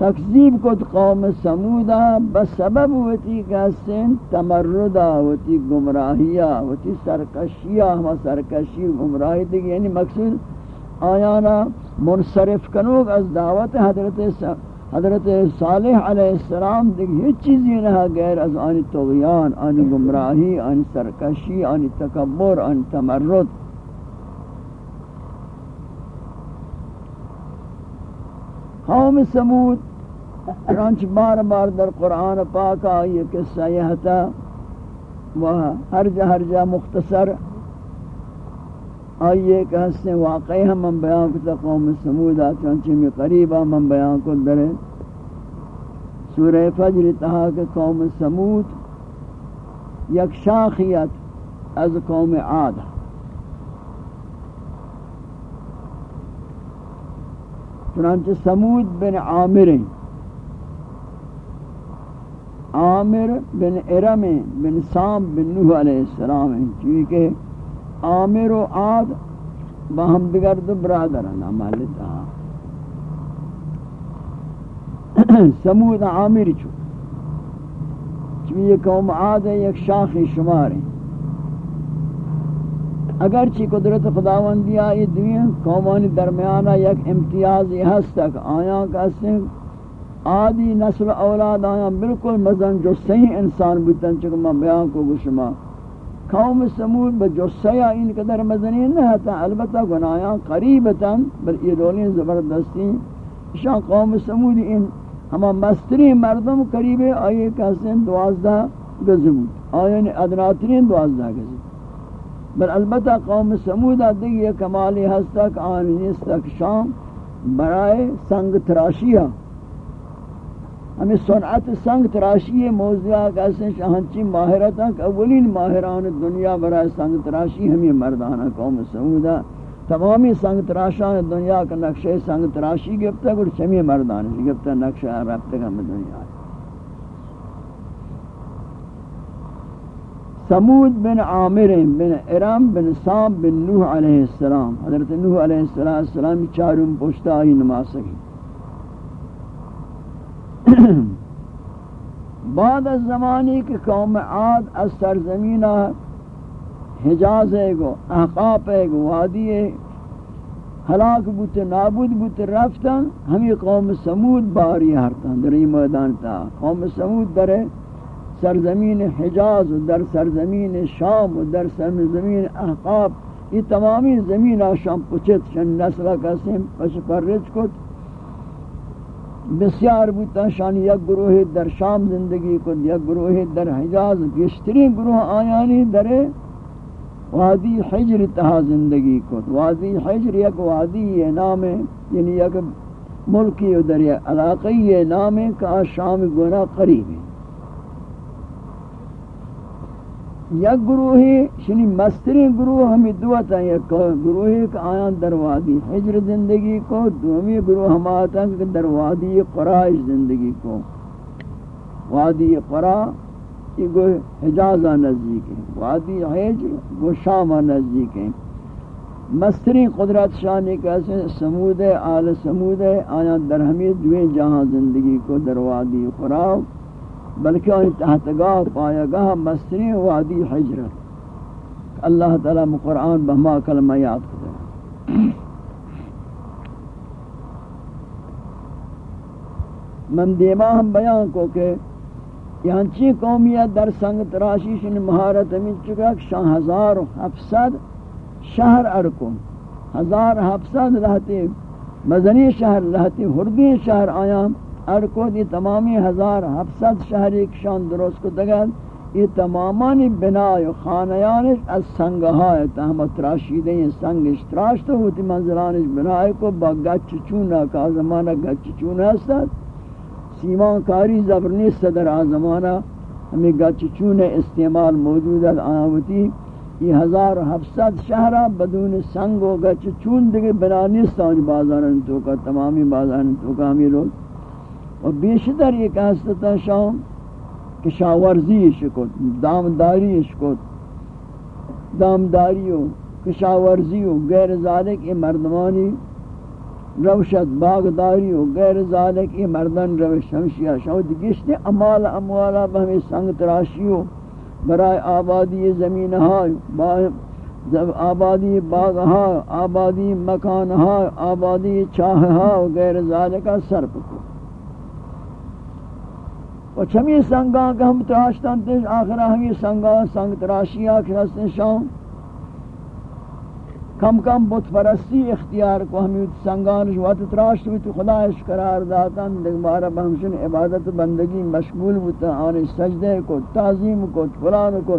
تکذیب کو قوم سمودا بسبب وتی کا سن تمردا وتی گمراہیا وتی سرکشیا ہم سرکشی گمراہی دی یعنی مقصود آیانا منصرف کنوگ از دعوت حضرت حضرت صالح علیہ السلام دیکھ ہیچ چیزی نہ غیر از آنی تغیان آنی گمراہی آنی سرکشی آنی تکبر آنی تمرد. قوم سمود رانچ بار بار در قرآن پاک آئی قصہ یہ تھا وہ ہر جا ہر جا مختصر آئیے کہ حسن واقعی ہم من بیان کو قوم سمود آچانچہ میں قریبا من بیان کو در سورہ فجر تہا کہ قوم سمود یک شاخیت از قوم عاد چنانچہ سمود بن عامر عامر بن ارم بن سام بن نوح علیہ السلام ہیں، چونکہ عامر و عاد باہم دیگر دو برادران عمالتا سمود عامر چھو چونکہ یہ قوم عاد ہے ایک شاخ شمار ہے اگرچہ قدرت خداوندی آئی دوئیں قومانی درمیانا یک امتیازی ہست تک آیاں کا سنگ آدی نسل اولاد آیاں بالکل مزن جو صحیح انسان بودتن چکہ میں بیان کو گشما قوم سمود بجو سیا ان قدر مزنی نہ تا البتہ گناہاں قریبتا بل یہ رولیں زبردستی۔ شان قوم سمود ان ہما مستری مردم قریب آئے کہتے دوازدہ گزمود آئین ادناترین دوازدہ گزمود بل البتہ قوم سمودہ دیگی یہ کمالی ہستک آنی استک شام برائے سنگ تراشیہ ہمیں سنعت سنگ تراشی موضوع کیسے شہنچی ماہرت ہیں کہ اولین ماہران دنیا برائے سنگ تراشی ہمیں مردانہ قوم سمودہ تمامی سنگ تراشان دنیا کا نقشہ سنگ تراشی گفتا ہے چمی مردانہ گفتا نقشہ رفتے ہم دنیا سمود بن عامر بن ارم بن سام بن نوح علیہ السلام۔ حضرت نوح علیہ السلام چاروں پوشتا ہی نماز سکی بعد از زمانی کہ قوم عاد از سرزمین حجاز ہے گو احقاپ ہے گو، وادی ہے ہلاک بوت، نابود بوت رفتن ہمیں قوم سمود باری ہرتن در این میدان تا. قوم سمود در سرزمین حجاز و در سرزمین شام و در سرزمین احقاب یہ تمامی زمین آشام پچت شن نسلہ کسیم پس پرچ کت. بسیار بوتا شان یک گروہ در شام زندگی کو یک گروہ در حجاز گشتری گروہ آیانی در وادی حجر تہا زندگی کو وادی حجر یک وادی یہ نام ہے یعنی یک ملکی در علاقی یہ نام ہے کہ شام گناہ قریب ہے یک گروہی شنی مستری گروہ ہمیں دوتا ہے یک گروہی کہ آیان در وادی حجر زندگی کو، دومی گروہ ہم آتا ہے کہ در وادی قرائش زندگی کو۔ وادی قرا، یہ گو حجازہ نزدیک ہے۔ وادی حجر گو شامہ نزدیک ہے۔ مستری قدرت شانی کیسے سمود ہے، آل سمود ہے، آیان در جہاں زندگی کو در وادی بلکہ ان تحتگاہ پایا گاہ مستری وادی حجر اللہ تعالیٰ قرآن بہما کلمہ یاد کرے۔ من دیما ہم بیان کو کہ یہاں چی قومیت در سنگ تراشی شن مہارت ہمیں چکا کہ شاہ ہزار و حفصد شہر ارکن۔ ہزار حفصد رہتے مزنی شہر، رہتے حردی شہر آیام۔ ارکو دی تمامی ہزار ہفصد شہر ایک شان درست کو دگل یہ تمامانی بنای و خانیانش از سنگهای تہم تراشیده ہیں سنگش تراش تو ہوتی منزلانش بنای کو با گچ چونا کا زمانہ گچ چونا ہستد سیمان کاری زبرنی صدر آزمانہ ہمیں گچ چون استعمال موجود ہے آنوتی یہ ہزار ہفصد شہرہ بدون سنگ و گچ چون دیگے بنانیستان بازارن تو کا تمامی بازارن تو کا ہمیں لوگ و بیشتر یک هستتا شام کشاورزیش کد دامداریش کد دامداری و کشاورزی و غیر ذالک ای مردمانی روشت، باغداری و غیر ذالک ای مردان روش ہمشیہ شاود گشت امال اموالا بہمی سنگ تراشی و برای آبادی زمین های آبادی باغ ها، آبادی مکان ها، آبادی چاہ ها و غیر ذالک سرپ کو و چمی سنگان کہ ہم تراشتن تیش آخرہ ہمی سنگان سنگ تراشی آکھ رسن شاؤں کم کم بت پرستی اختیار کو ہمی سنگان جوات تراشت بھی تو خدا اش قرار داتا دیکھ بارا بہمشن عبادت بندگی مشغول بتا آنے سجدے کو، تعظیم کو فلان کو۔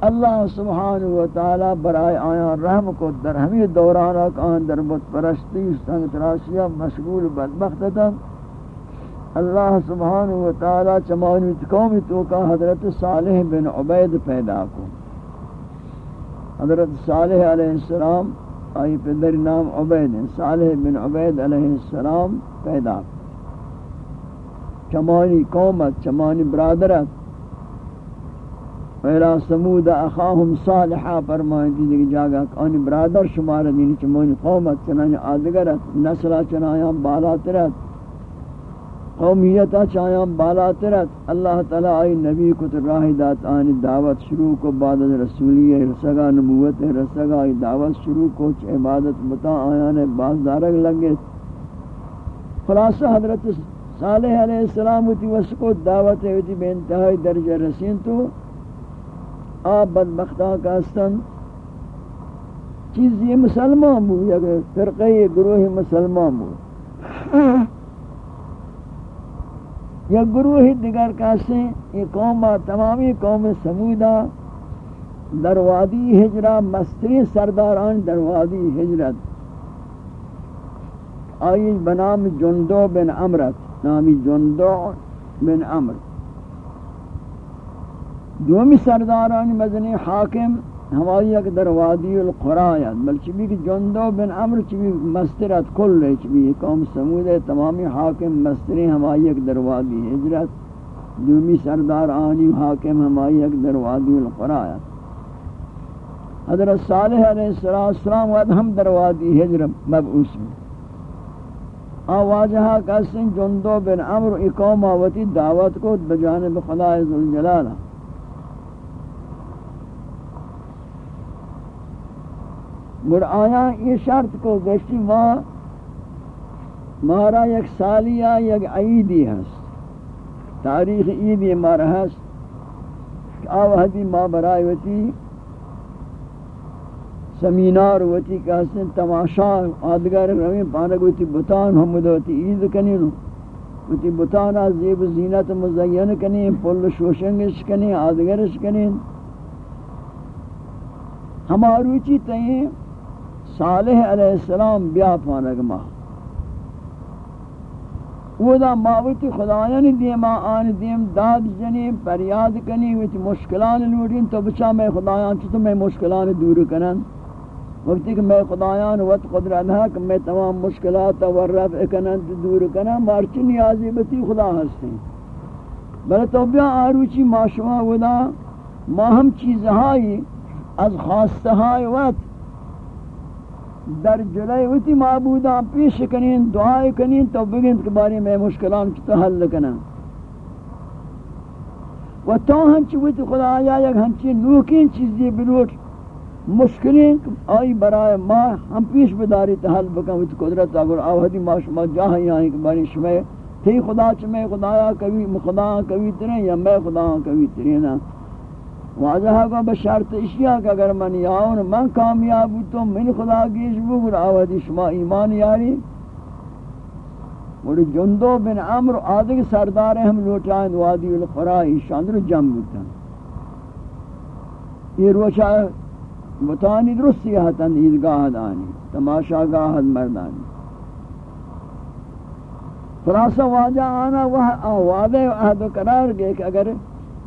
اللہ سبحانہ و تعالی برائے آیا رحم کو در ہمی دورانا کان در بت پرستی، سنگ تراشی مشغول، بدبخت تھا اللہ سبحانہ و تعالی چمانی قوم تو کا حضرت صالح بن عبید پیدا کو۔ حضرت صالح علیہ السلام، آئی پدر نام عبید، صالح بن عبید علیہ السلام پیدا۔ چمانی قومت چمانی برادرت ویلا سمود اخاهم صالحا فرمائیں دیگه جاگا آنی برادر شمار دینی چمانی قومت چنانی آدگرت نسلہ چنایان بالا ترت قومیتا چایان بالا ترت اللہ تعالی آئی نبی کو راہ دات آنی دعوت شروع کو بعد از رسولی رسگا نبوت رسگا آئی دعوت شروع کو چھ عبادت بتا آیان باز دارگ لگے۔ خلاصہ حضرت صالح علیہ السلام ہوتی وسکو دعوت ہے ہوتی بے انتہائی درجہ رسین تو آپ بدبختہ کا استن چیز یہ مسلمان بو یا فرقہ گروہ مسلمان بو یا گروہ دیگر کاسے یہ قوم تمامی قوم سمودہ دروادی ہجرہ، مستری سرداران دروادی ہجرت۔ آئی بنام جندو بن عمرت، نامی جندو بن عمرت۔ دومی سرداران مدنی حاکم ہماری ایک در وادی القرآیت بلچہ بھی کہ جندو بن عمر چبی مسترت کل ہے چبی قوم سمود ہے تمامی حاکم مستری ہماری ایک در وادی حجرت دومی سردار آنی حاکم ہماری ایک در وادی القرآیت حضرت صالح علیہ السلام وعد ہم در وادی حجرت مبعوث میں آواجہا کسن جندو بن عمر اقوم آوتی دعوت کو بجانب خدا عزالجلالہ گر آیا، یہ شرط کو گشتی ما مارا یک سالیہ، یک عیدی ہست۔ تاریخ عیدی مارا ہست۔ آو حدی ما برای وتی سمینار وتی کہستن تماشا آدگر روی پانک وتی بطان حمد وتی عید کنینو وتی بطانا زیب زینت مزین کنین پل شوشنگش کنین آدگرش کنین ہماروچی تئیں صالح علیہ السلام بیا پانک ما. ودا ماوتی خدایان دیما آن دیم، داد جنی پریاد کنی، وچ مشکلان لوٹین، تو بچا میں خدایان چھ تو میں مشکلان دور کنن. وقتی کہ میں خدایان وقت قدرت ہے کہ میں تمام مشکلات و رفع کنن دور کنن، مارچی نیازی بتی خدا ہستیں. بلے تو بیا آروچی ما شما ودا، ما ہم چیزہائی از خواستہائی وقت در جلائے ہوتی معبودان پیش کنین دعائے کنین تو بگند کے بارے میں مشکلان کی تو حل کنا و تو ہنچی ہوتی خدا آیا یک ہنچی نوکین چیزی بلوٹ مشکلیں آئی برائے ما ہم پیش بداری تو حل بکن. ہوتی قدرت اگر آوہدی ما شما جاہی آئی کہ بارے شما تھی خدا چھ چمے خدایا کبھی خدا کبھی ترین یا میں خدا کبھی ترین؟ واضح کو بشرط اشیاء کہ اگر من یاون من کامیاب تو من خدا گیش بگر آوازی شما ایمان یاری. اور جندو بن عمر آدھگ سردار ہم لوٹائیں، وادی القرائی شاندر جم بودتا یہ روچہ بتانی درستی ہتن، عیدگاہ دانی، تماشا گاہ مردانی. خلاصہ واجہ آنا، وہ وعدے عہد و قرار گئے کہ اگر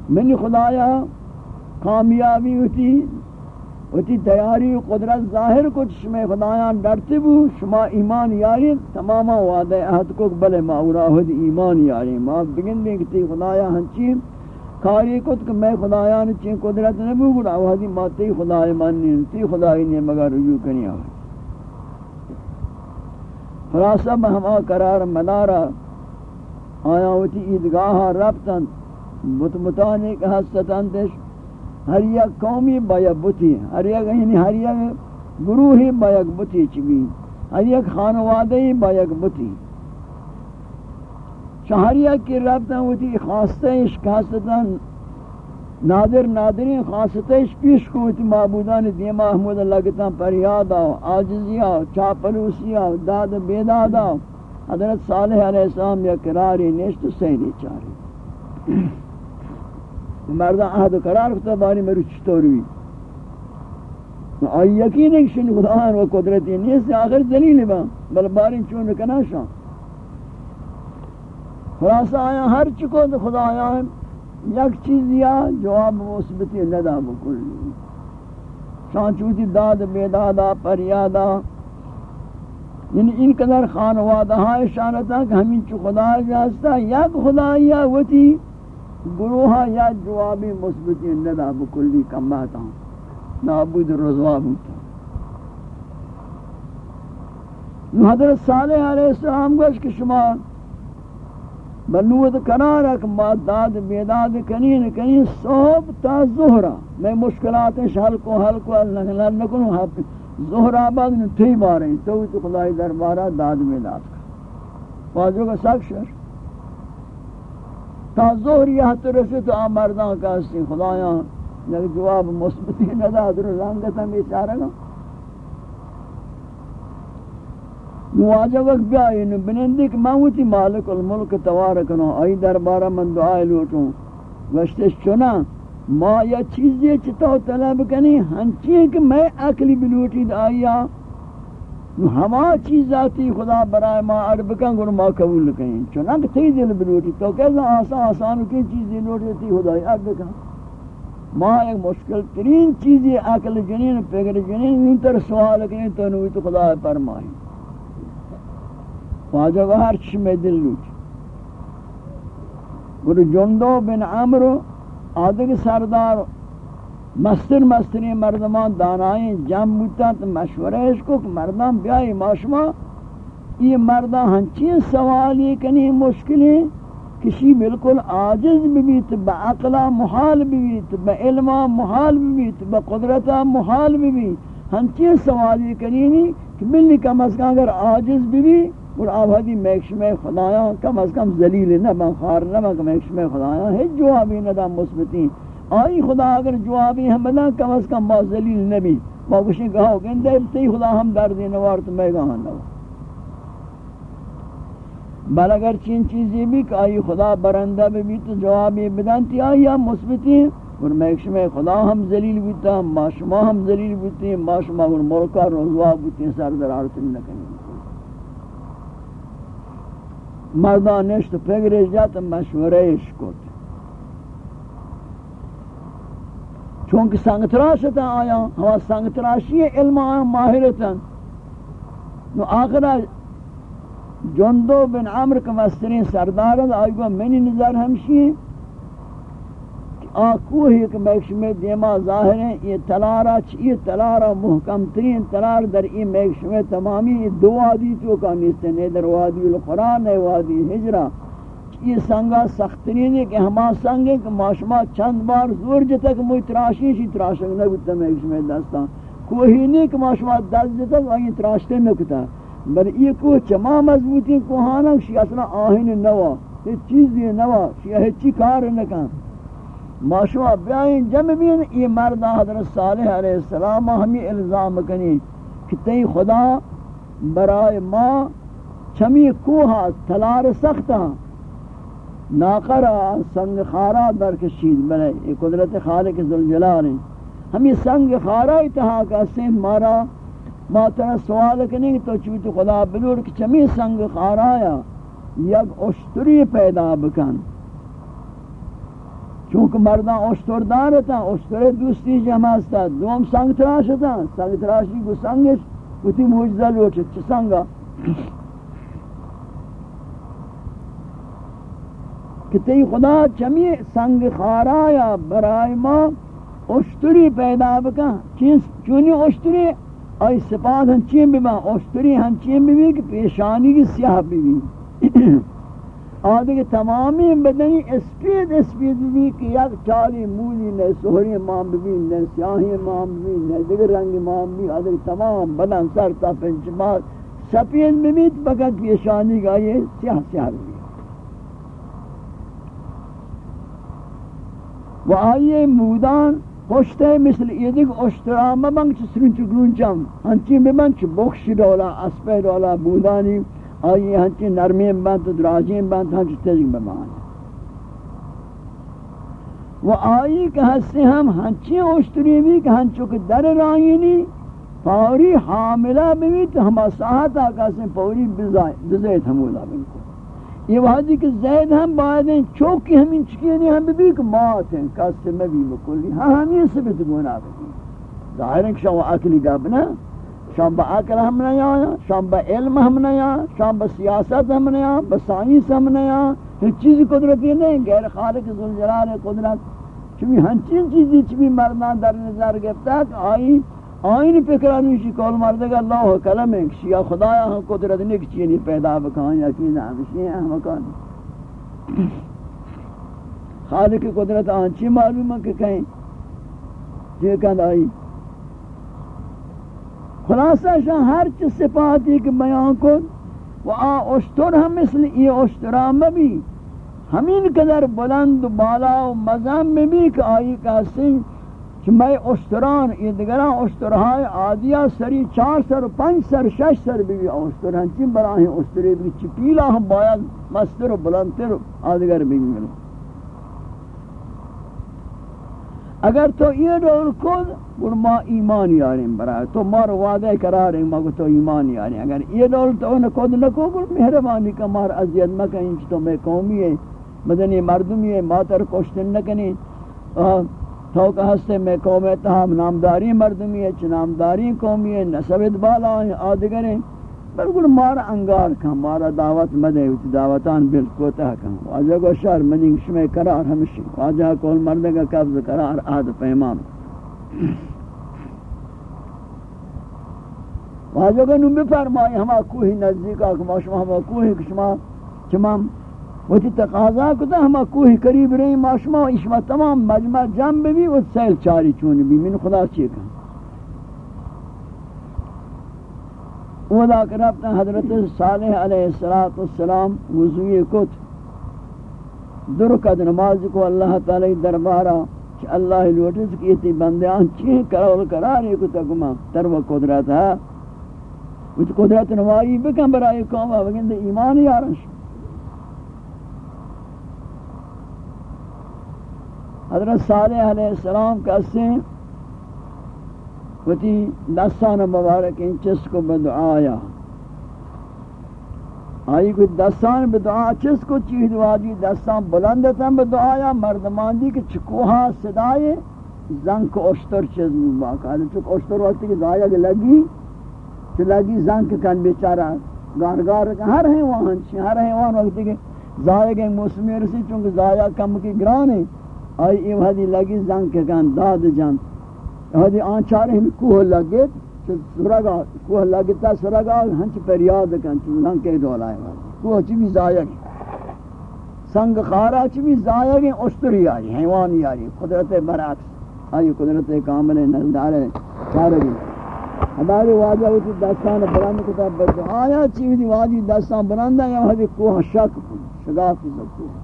من خدایا کامیابی ہوتی ہوتی تیاری، قدرت ظاہر کو شما خدایان ڈرتے بو، شما ایمان یاری تماما وعدہ عہد کو بلے ما اورا ایمان یاری۔ ما بگن دیں کہ خدایا ہنچی، کاری کو کہ میں خدایان چین قدرت نہ بو گڑا وہدی ما تی خدای مانی تی خدای نے مگر رجوع کنی آ خلاصہ ہما قرار مدارا، آیا ہوتی عیدگاہ ربطن بت متانے کہ ہستتن دش ہر یک قومی بایا بتی ہر یک یعنی ہر یک گروہی بایا بتی چبی ہر یک خانوادی بایا بتی شہر یک کی ربطہ ہوتی خاصتہ عشق نادر نادرین خاصتہ پیش کو ہوتی معبودان دیما احمد لگتا پریاد آو آجزی آو چاپلوسی آو داد بیداد آو حضرت صالح علیہ السلام یا قراری نیشت سینی چاری مردان عہد قرار کتا باری میرو چطوری آئی یقین ہے کہ شنی خداوان و قدرتی نہیں سے آخر دلیل با، بل باری چون رکنا شان خلاصہ آیا ہر چکو تو خدا آیا یک چیز یا جواب مثبتی ندا بکلی شانچوتی داد، بیدادا، پریادا. یعنی ان قدر خانوادہ ہاں شانتا کہ ہمیں چو خدا جاستا، یک خدا یا وتی گروہا یا جوابی مثبتی ندا بکلی کم باتا نابود رضوا بوتا حضرت صالح علیہ السلام گوش کہ شما بلوت قرار ہے ما داد بیداد کنین کنین صحب تا زہرہ۔ میں مشکلات حل کو حل کو اللہ نکنو زہر آباد نے تھی بارے تو تو خدای دربارہ داد بیداد کا واجو کا سک شر تا زہر یہ تو رسے تو آمردان کا اسی خدایاں یک جواب مثبتی نہ ندا، در لانگتا بیچارہ گا۔ نواجہ وقت بیائی نو بنندی کہ میں ہوتی مالک الملک توارکنو آئی دربارہ من دعائی لوٹوں۔ وشتش چنا، ما یا چیزی چتا طلب کنی، ہنچی ہے کہ میں اکلی بلوٹی آیا نو ہما چیزاتی خدا برای ما عرب کن گرو ما قبول کنی چنانکہ تی دل بلوٹی تو کیسا آسان آسانو کی چیزی لوٹی تی خدای عرب کن۔ ما ایک مشکل ترین چیزی اکل جنین پیگر جنین انتر سوال کنی تو نوی تو خدا فرمائی۔ واجہ کو ہر چیز میں دل لوٹ گرو جندو بن عمرو، آدھگ سردار مستر مستری مردمان دانائیں جم بوتا تو مشورہ اس کو کہ مردان بیائی ماشما یہ مردان ہنچین سوالی کنی مشکلیں کسی بالکل عاجز بھی با عقلہ محال بھی با علمہ محال بھی با قدرتہ محال بھی ہنچین سوالی کنی نہیں کہ ملنی کم از کم اگر عاجز بھی اور آبادی میکش میں خدایاں کم از کم ذلیل نہ بن، خار نہ بن، میکش میں خدایاں ہے جوابی نہ دا مثبتی آئی خدا اگر جوابی ہم بنا کم از کم ما ذلیل نبی ما کشی کہو کہ اندے تی خدا ہم درد نوار تو میں گاہاں نو۔ بل اگر چین چیزی بھی کہ آئی خدا برندہ بھی تو جوابی بدانتی آئی یا مثبتی اور میکش میں خدا ہم ذلیل بیتا ہم، ما شما ہم ذلیل بیتی ما شما اور مرکہ رضوا بیتی سر در آرتن نکنی۔ مردان نشت پگرش جات مشورهش کد چونکہ سنگ تراشتا آیا، ہوا سنگ تراشی علم آیا ماہرتا نو آخر جندو بن عمر کا مسترین سردارد آئیگو منی نظر ہمشی آکوہ ایک میکش میں دیما ظاہر ہیں، یہ تلارا چیئے تلارا محکم ترین تلار در این میکش میں تمامی دو وادی تو کا نیستے ہیں در وادی القرآن ہے وادی حجرہ یہ سنگا سخترین ہے کہ ہما سنگ ہے کہ ماشما چند بار زور جتا کہ موی تراشی شی تراشنگ نکتا میکش میں اس میں دستا۔ کوہی نہیں کہ ماشما دست جتا کہ آئی تراشتے نکتا بل یہ کوہ چما مضبوطی کوہانا شی اصلا آہین نوا یہ چیز چیزی نوا شی اہچی کار نکان ماشوا بیاین جمع بین یہ مرد حضرت صالح علیہ السلام، ہمیں الزام کنی کہ تی خدا برائے ما، چمی کوہا تلار سختا ہاں۔ ناقرا سنگ خارا درکشید بلے یہ قدرت خالق ذوالجلال ہیں۔ ہم یہ سنگ خارا اتہا کا سین مارا، ما ترہ سوال کنی تو چوت خدا بلور کہ چمی سنگ خارا یا، یک اشتری پیدا بکن۔ چونکہ مردان اشتر دارتا اشتر دوستی جمع استا دوم سنگ تراشتا سنگ تراشی کو سنگش، کتی موجزہ لوچت چھ سنگا کتی خدا چمی سنگ خارایا برای ما اشتری پیدا بکن چونی اشتری، آئی سپاد ہنچین ببا اشتری ہنچین ببی کہ پیشانی کی سیاہ ببی آدھے کہ تمامی بدنی اسپید اسپید بھی کہ یک چالی مولی نے سہری امام بھی نے سیاہی امام بھی نے دیگر رنگ امام بھی، آدھے تمام بدن سر تا پنچمات سپید بھی بگت پیشانی کا یہ سیاہ سیاہ بھی۔ و آئیے مودان، پشتے مثل ایدک اشترامہ بنگ چھ سرنچ گرونچم ہنچی ببنچ بخشی دولا اسپے دولا، مودانی. آئی ہنچی نرمیم بند دراجیم بند، ہنچی تجگ بمان و آئی کہ ہستے ہم ہنچی اوشتری بھی کہ ہنچو کہ در رائنی پوری حاملہ بھی تو ہما ساہت آکا سے پوری بزیت ہمولا بنکو. یہ وحدی کہ زید ہم باید ہیں، چوکی ہمیں چکینی ہم بھی کہ مات ہیں کاستے میں بھی مکلی ہاں ہم یہ سبت گونا بھی ظاہر ہے کہ شام عقلی گاب نا، شام با عقل ہم نہیں آیا شام با علم ہم نہیں آیا شام با سیاست ہم نہیں آیا با سائنس ہم نہیں آیا ہر چیز قدرتی نہیں، غیر خالق ذوالجلال قدرت۔ چمی ہنچین چیزی چمی مردان در نظر گفتا کہ آئی آئین فکرانی شی کول مردگا اللہ کلم ہے شیعہ خدایا ہم قدرت نیک چینی پیدا بکان یا یقین ہمشی ہیں ہمکان خالق قدرت آنچی معلوم ہے کہ کہیں؟ یہ کہند آئی۔ خلاصہ شاہ، ہر چیز صفاتی کہ بیان کن۔ و آ اشتر ہم مثل ای یہ اشترام بھی۔ ہمین قدر بلند بالا و مزم میں بھی کہ آئی کا سنگ کہ میں اشتران یہ دگران اشترہائی آدیا سری چار سر پنچ سر، شش سر بھی اشتران چی براہیں اشتری بھی چپیلا ہم باید مستر و بلندتر آدگر بھی ملو اگر تو یہ دور کن گر ما ایمان یاریم برای تو مار وعدہ کراریں ما تو ایمان یاریم۔ اگر یہ دور تو انہ کد نکو گر مہربانی کا مار عذیت مکہیں تو میں قومی ہے مدنی مردمی ہے ماتر کوشتن نکنی تو کہ ہستے میں قوم تہام نامداری مردمی ہے چنامداری قومی ہے، نسبت بالا ہیں آدگریں بلکل مارا انگار کھا مارا دعوت مدے ہوتی دعوتان بالکوتا کھا واجہ کو شہر منی شمی قرار ہمشی۔ واجہ کول مردے کا قبض قرار آد پیمان واجہ کو نمی فرمائی، ہما کوہی نزدیک آکھ شما ہما کوہی کشما، چمام وتی جی تقاضا کتا، ہما کوہی قریب رہی، ما شما اشما تمام مجمع جمع بھی و سیل چاری چونی بھی من خدا چیئے کہا اولا کرابتا حضرت صالح علیہ السلام وضوی کت درکت نماز کو اللہ تعالی دربارا کہ اللہ لوٹس کی تی بندیان چیئے کرول کراری کتا کما تر و قدرت ہے۔ وچ جی قدرت نوائی بکن برای برائی قوم وگند ایمان یارش حضرت صالح علیہ السلام کہتے ہیں وتی دستان مبارک ان چس کو بدعایا آئی کو دستان بدعا، چس کو چیز وادی دستان بلند تھا بدعایا مردمان دی کہ چکوہا صدای زنگ کو اشتر چیز باقاعدہ چک اشتر وقتی کہ دعایا کہ لگی کہ لگی زنگ کن بیچارہ گارگار ہر ہیں وہاں، ہر ہیں وہاں وقتی کہ زائے گئے موسمی رسی چونکہ زائے کم کی گران ہے۔ آئی ای وحدی لگی زنگ کے کان داد جان۔ وحدی آن چارے ہم کوہ لگے سرگا، کوہ لگتا سرگا، ہنچ پر یاد کن چون کے ڈول آئے وحدی کوہ چی بھی ضائع سنگ خارا چی بھی ضائع گئے اشتری آئی، حیوانی آئی، قدرت برعکس۔ آئی قدرت کامل نزدار چارے گئے ہماری واجہ ہوتی دستان برند کتاب بدو آیا چی بھی واجی دستان برندہ یا وحدی کوہ شک شگاف کی سکتی ہے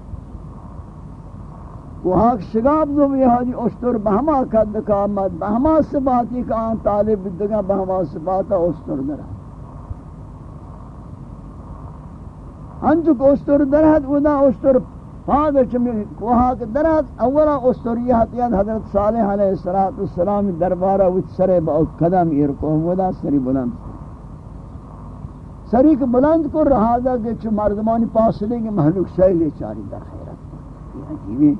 وہاں شگاب دو بھی حاجی ہاں اشتر بہما کد کامت بہما سباتی کا آن طالب دگا بہما سباتا اشتر درہ۔ ہنچو کو اشتر درہت ودا اشتر فادر چمی وہاں کے درہت اولا اشتر یہ حتیات حضرت صالح علیہ السلام دربارہ وچ سرے با قدم ایرکو ودا سری بلند۔ سری کے بلند کو رہا دا کہ چو مردمانی پاسلے کے محلوک سیلے چاری در خیرت۔ یہ عجیبی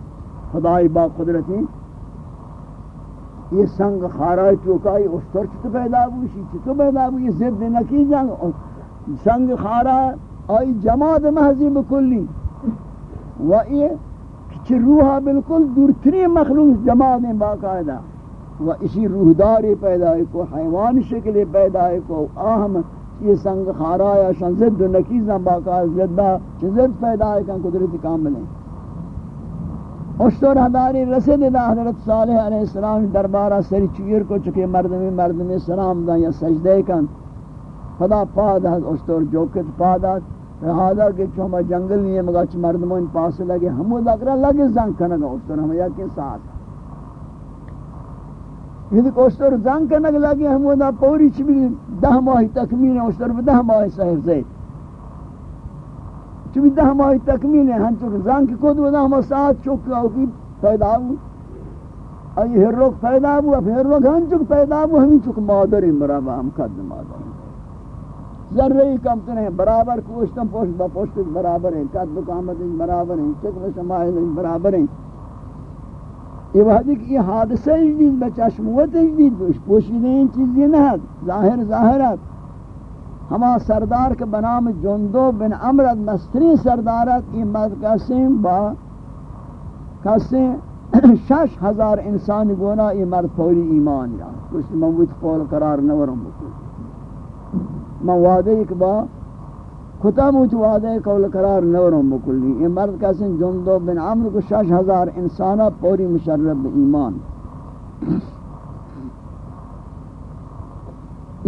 خدای با قدرتی، یہ سنگ خارائی چوکائی اشتر چھتو پیدا بوشی چھتو پیدا بوشی زد نکی جنگ، سنگ خارائی آئی جماعت محضی بکلی. و یہ کچھ روحا بالکل دورتری مخلوق جماعت باقاعدہ، و اسی روحداری پیدا کو حیوان شکل پیدا کو آہم یہ سنگ خارائی شان زد نکیزاں باقاعدہ، زد پیدا ہے، کن قدرت کامل ہے اشتر ہداری رسید دا حضرت صالح علیہ السلام دربارہ سری چیر کو چکے مردمی مردمی سلام دا یا سجدے کن۔ خدا پادا اشتر جوکت پادا لہذا کہ چو ہم جنگل نہیں ہے مگا چھ مردمان پاس لگے۔ ہمو دکرہ لگے زنگ کنگا اشتر ہم یکی ساتھ۔ یہ دیکھ اشتر زنگ کنگا لگے ہمو دا پوری چھ بھی دہ ماہی تکمین اشتر بھی دہ ماہی صحیح زید۔ چوی دہ ماہی تکمیل ہیں ہنچو کہ زنگ کو دو دہ ماہ ساتھ چوک کی پیدا ہو۔ ای ہر روک پیدا ہو، اب ہر روک ہنچو پیدا ہو، ہمیں چوک مادر مرابا ہم قد مادر۔ ذرے کم تو برابر کوشتم پوشت با پوشت برابر ہیں قد بکامت برابر ہیں چکل شمائل برابر ہیں۔ یہ وحدی کہ یہ حادثہ جدید بچشموت جدید، پوشیدہ ہیں چیزی نہ ظاہر ظاہرات ہما سردار کے بنام جندو بن امرد مستری سردارت کی مد کسیم با کسیم شش ہزار انسان گونا یہ مرد پوری ایمان یا کچھ موت قول قرار نورم بکل من وعدے ایک با کتا موت وعدے قول قرار نورم بکلی یہ مرد کسیم جندو بن عمر کو شش ہزار انسانا پوری مشرب ایمان۔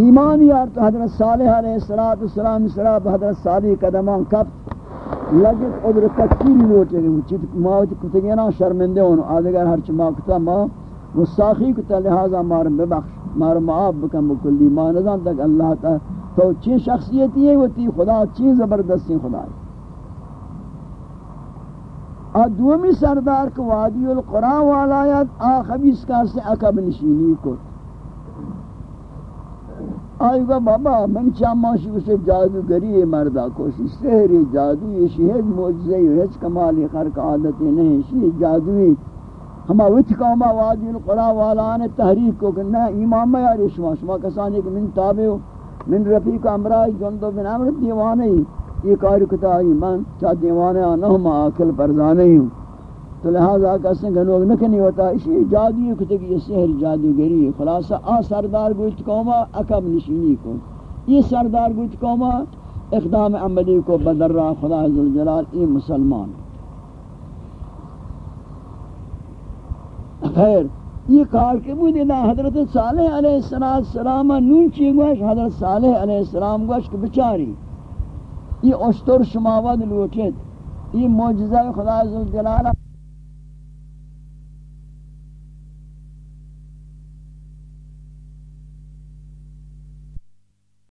ایمان یار تو حضرت صالح علیہ السلام صلاح حضرت صالح قدمان کب لگت ادر تکیری لوٹے گئے چیت ماوت کتگینا شرمندے ہونو آدھگر ہرچ ماکتا ما مستاخی کتا، لہذا مار ببخش مار معاب بکن بکلی، ما نظام تک اللہ تا تو چین شخصیتی ہے وہ تی خدا چین زبردستی خدا ہے۔ دومی سردار کو وادی القرآن والایت آخبیس کار سے اکب نشینی کو۔ آئی گا بابا، من چاماشی اسے جادوگری مردا کوشی سہری جادوی شہد موجزی ہیچ کمالی خرق عادتی نہیں شی جادوی ہما وچ قوما وادی القرآن والا نے تحریک کو کہ نہ ایمان میں یاری شما شما کسانی کہ من تابع من رفیق امرائی جندو بن عمر دیوانے یہ کاری کتا آئی، من چاہ دیوانے آنا ہم آکل پرزانے ہوں۔ تو لہذا کسی کہ لوگ نکنی ہوتا، اسی جادوی کتے کہ یہ سحر جادوگری ہے خلاصہ، آ سردار گوشت قوما اکب نشینی کو۔ یہ سردار گوشت قوما اقدام عملی کو بدر رہا خدا عزوجلال، یہ مسلمان۔ خیر، یہ کار کے بود ادا حضرت صالح علیہ السلام نون چی گوش حضرت صالح علیہ السلام گوش کہ بچاری۔ یہ اشتر شماواد لوٹت یہ معجزہ خدا عزوجلال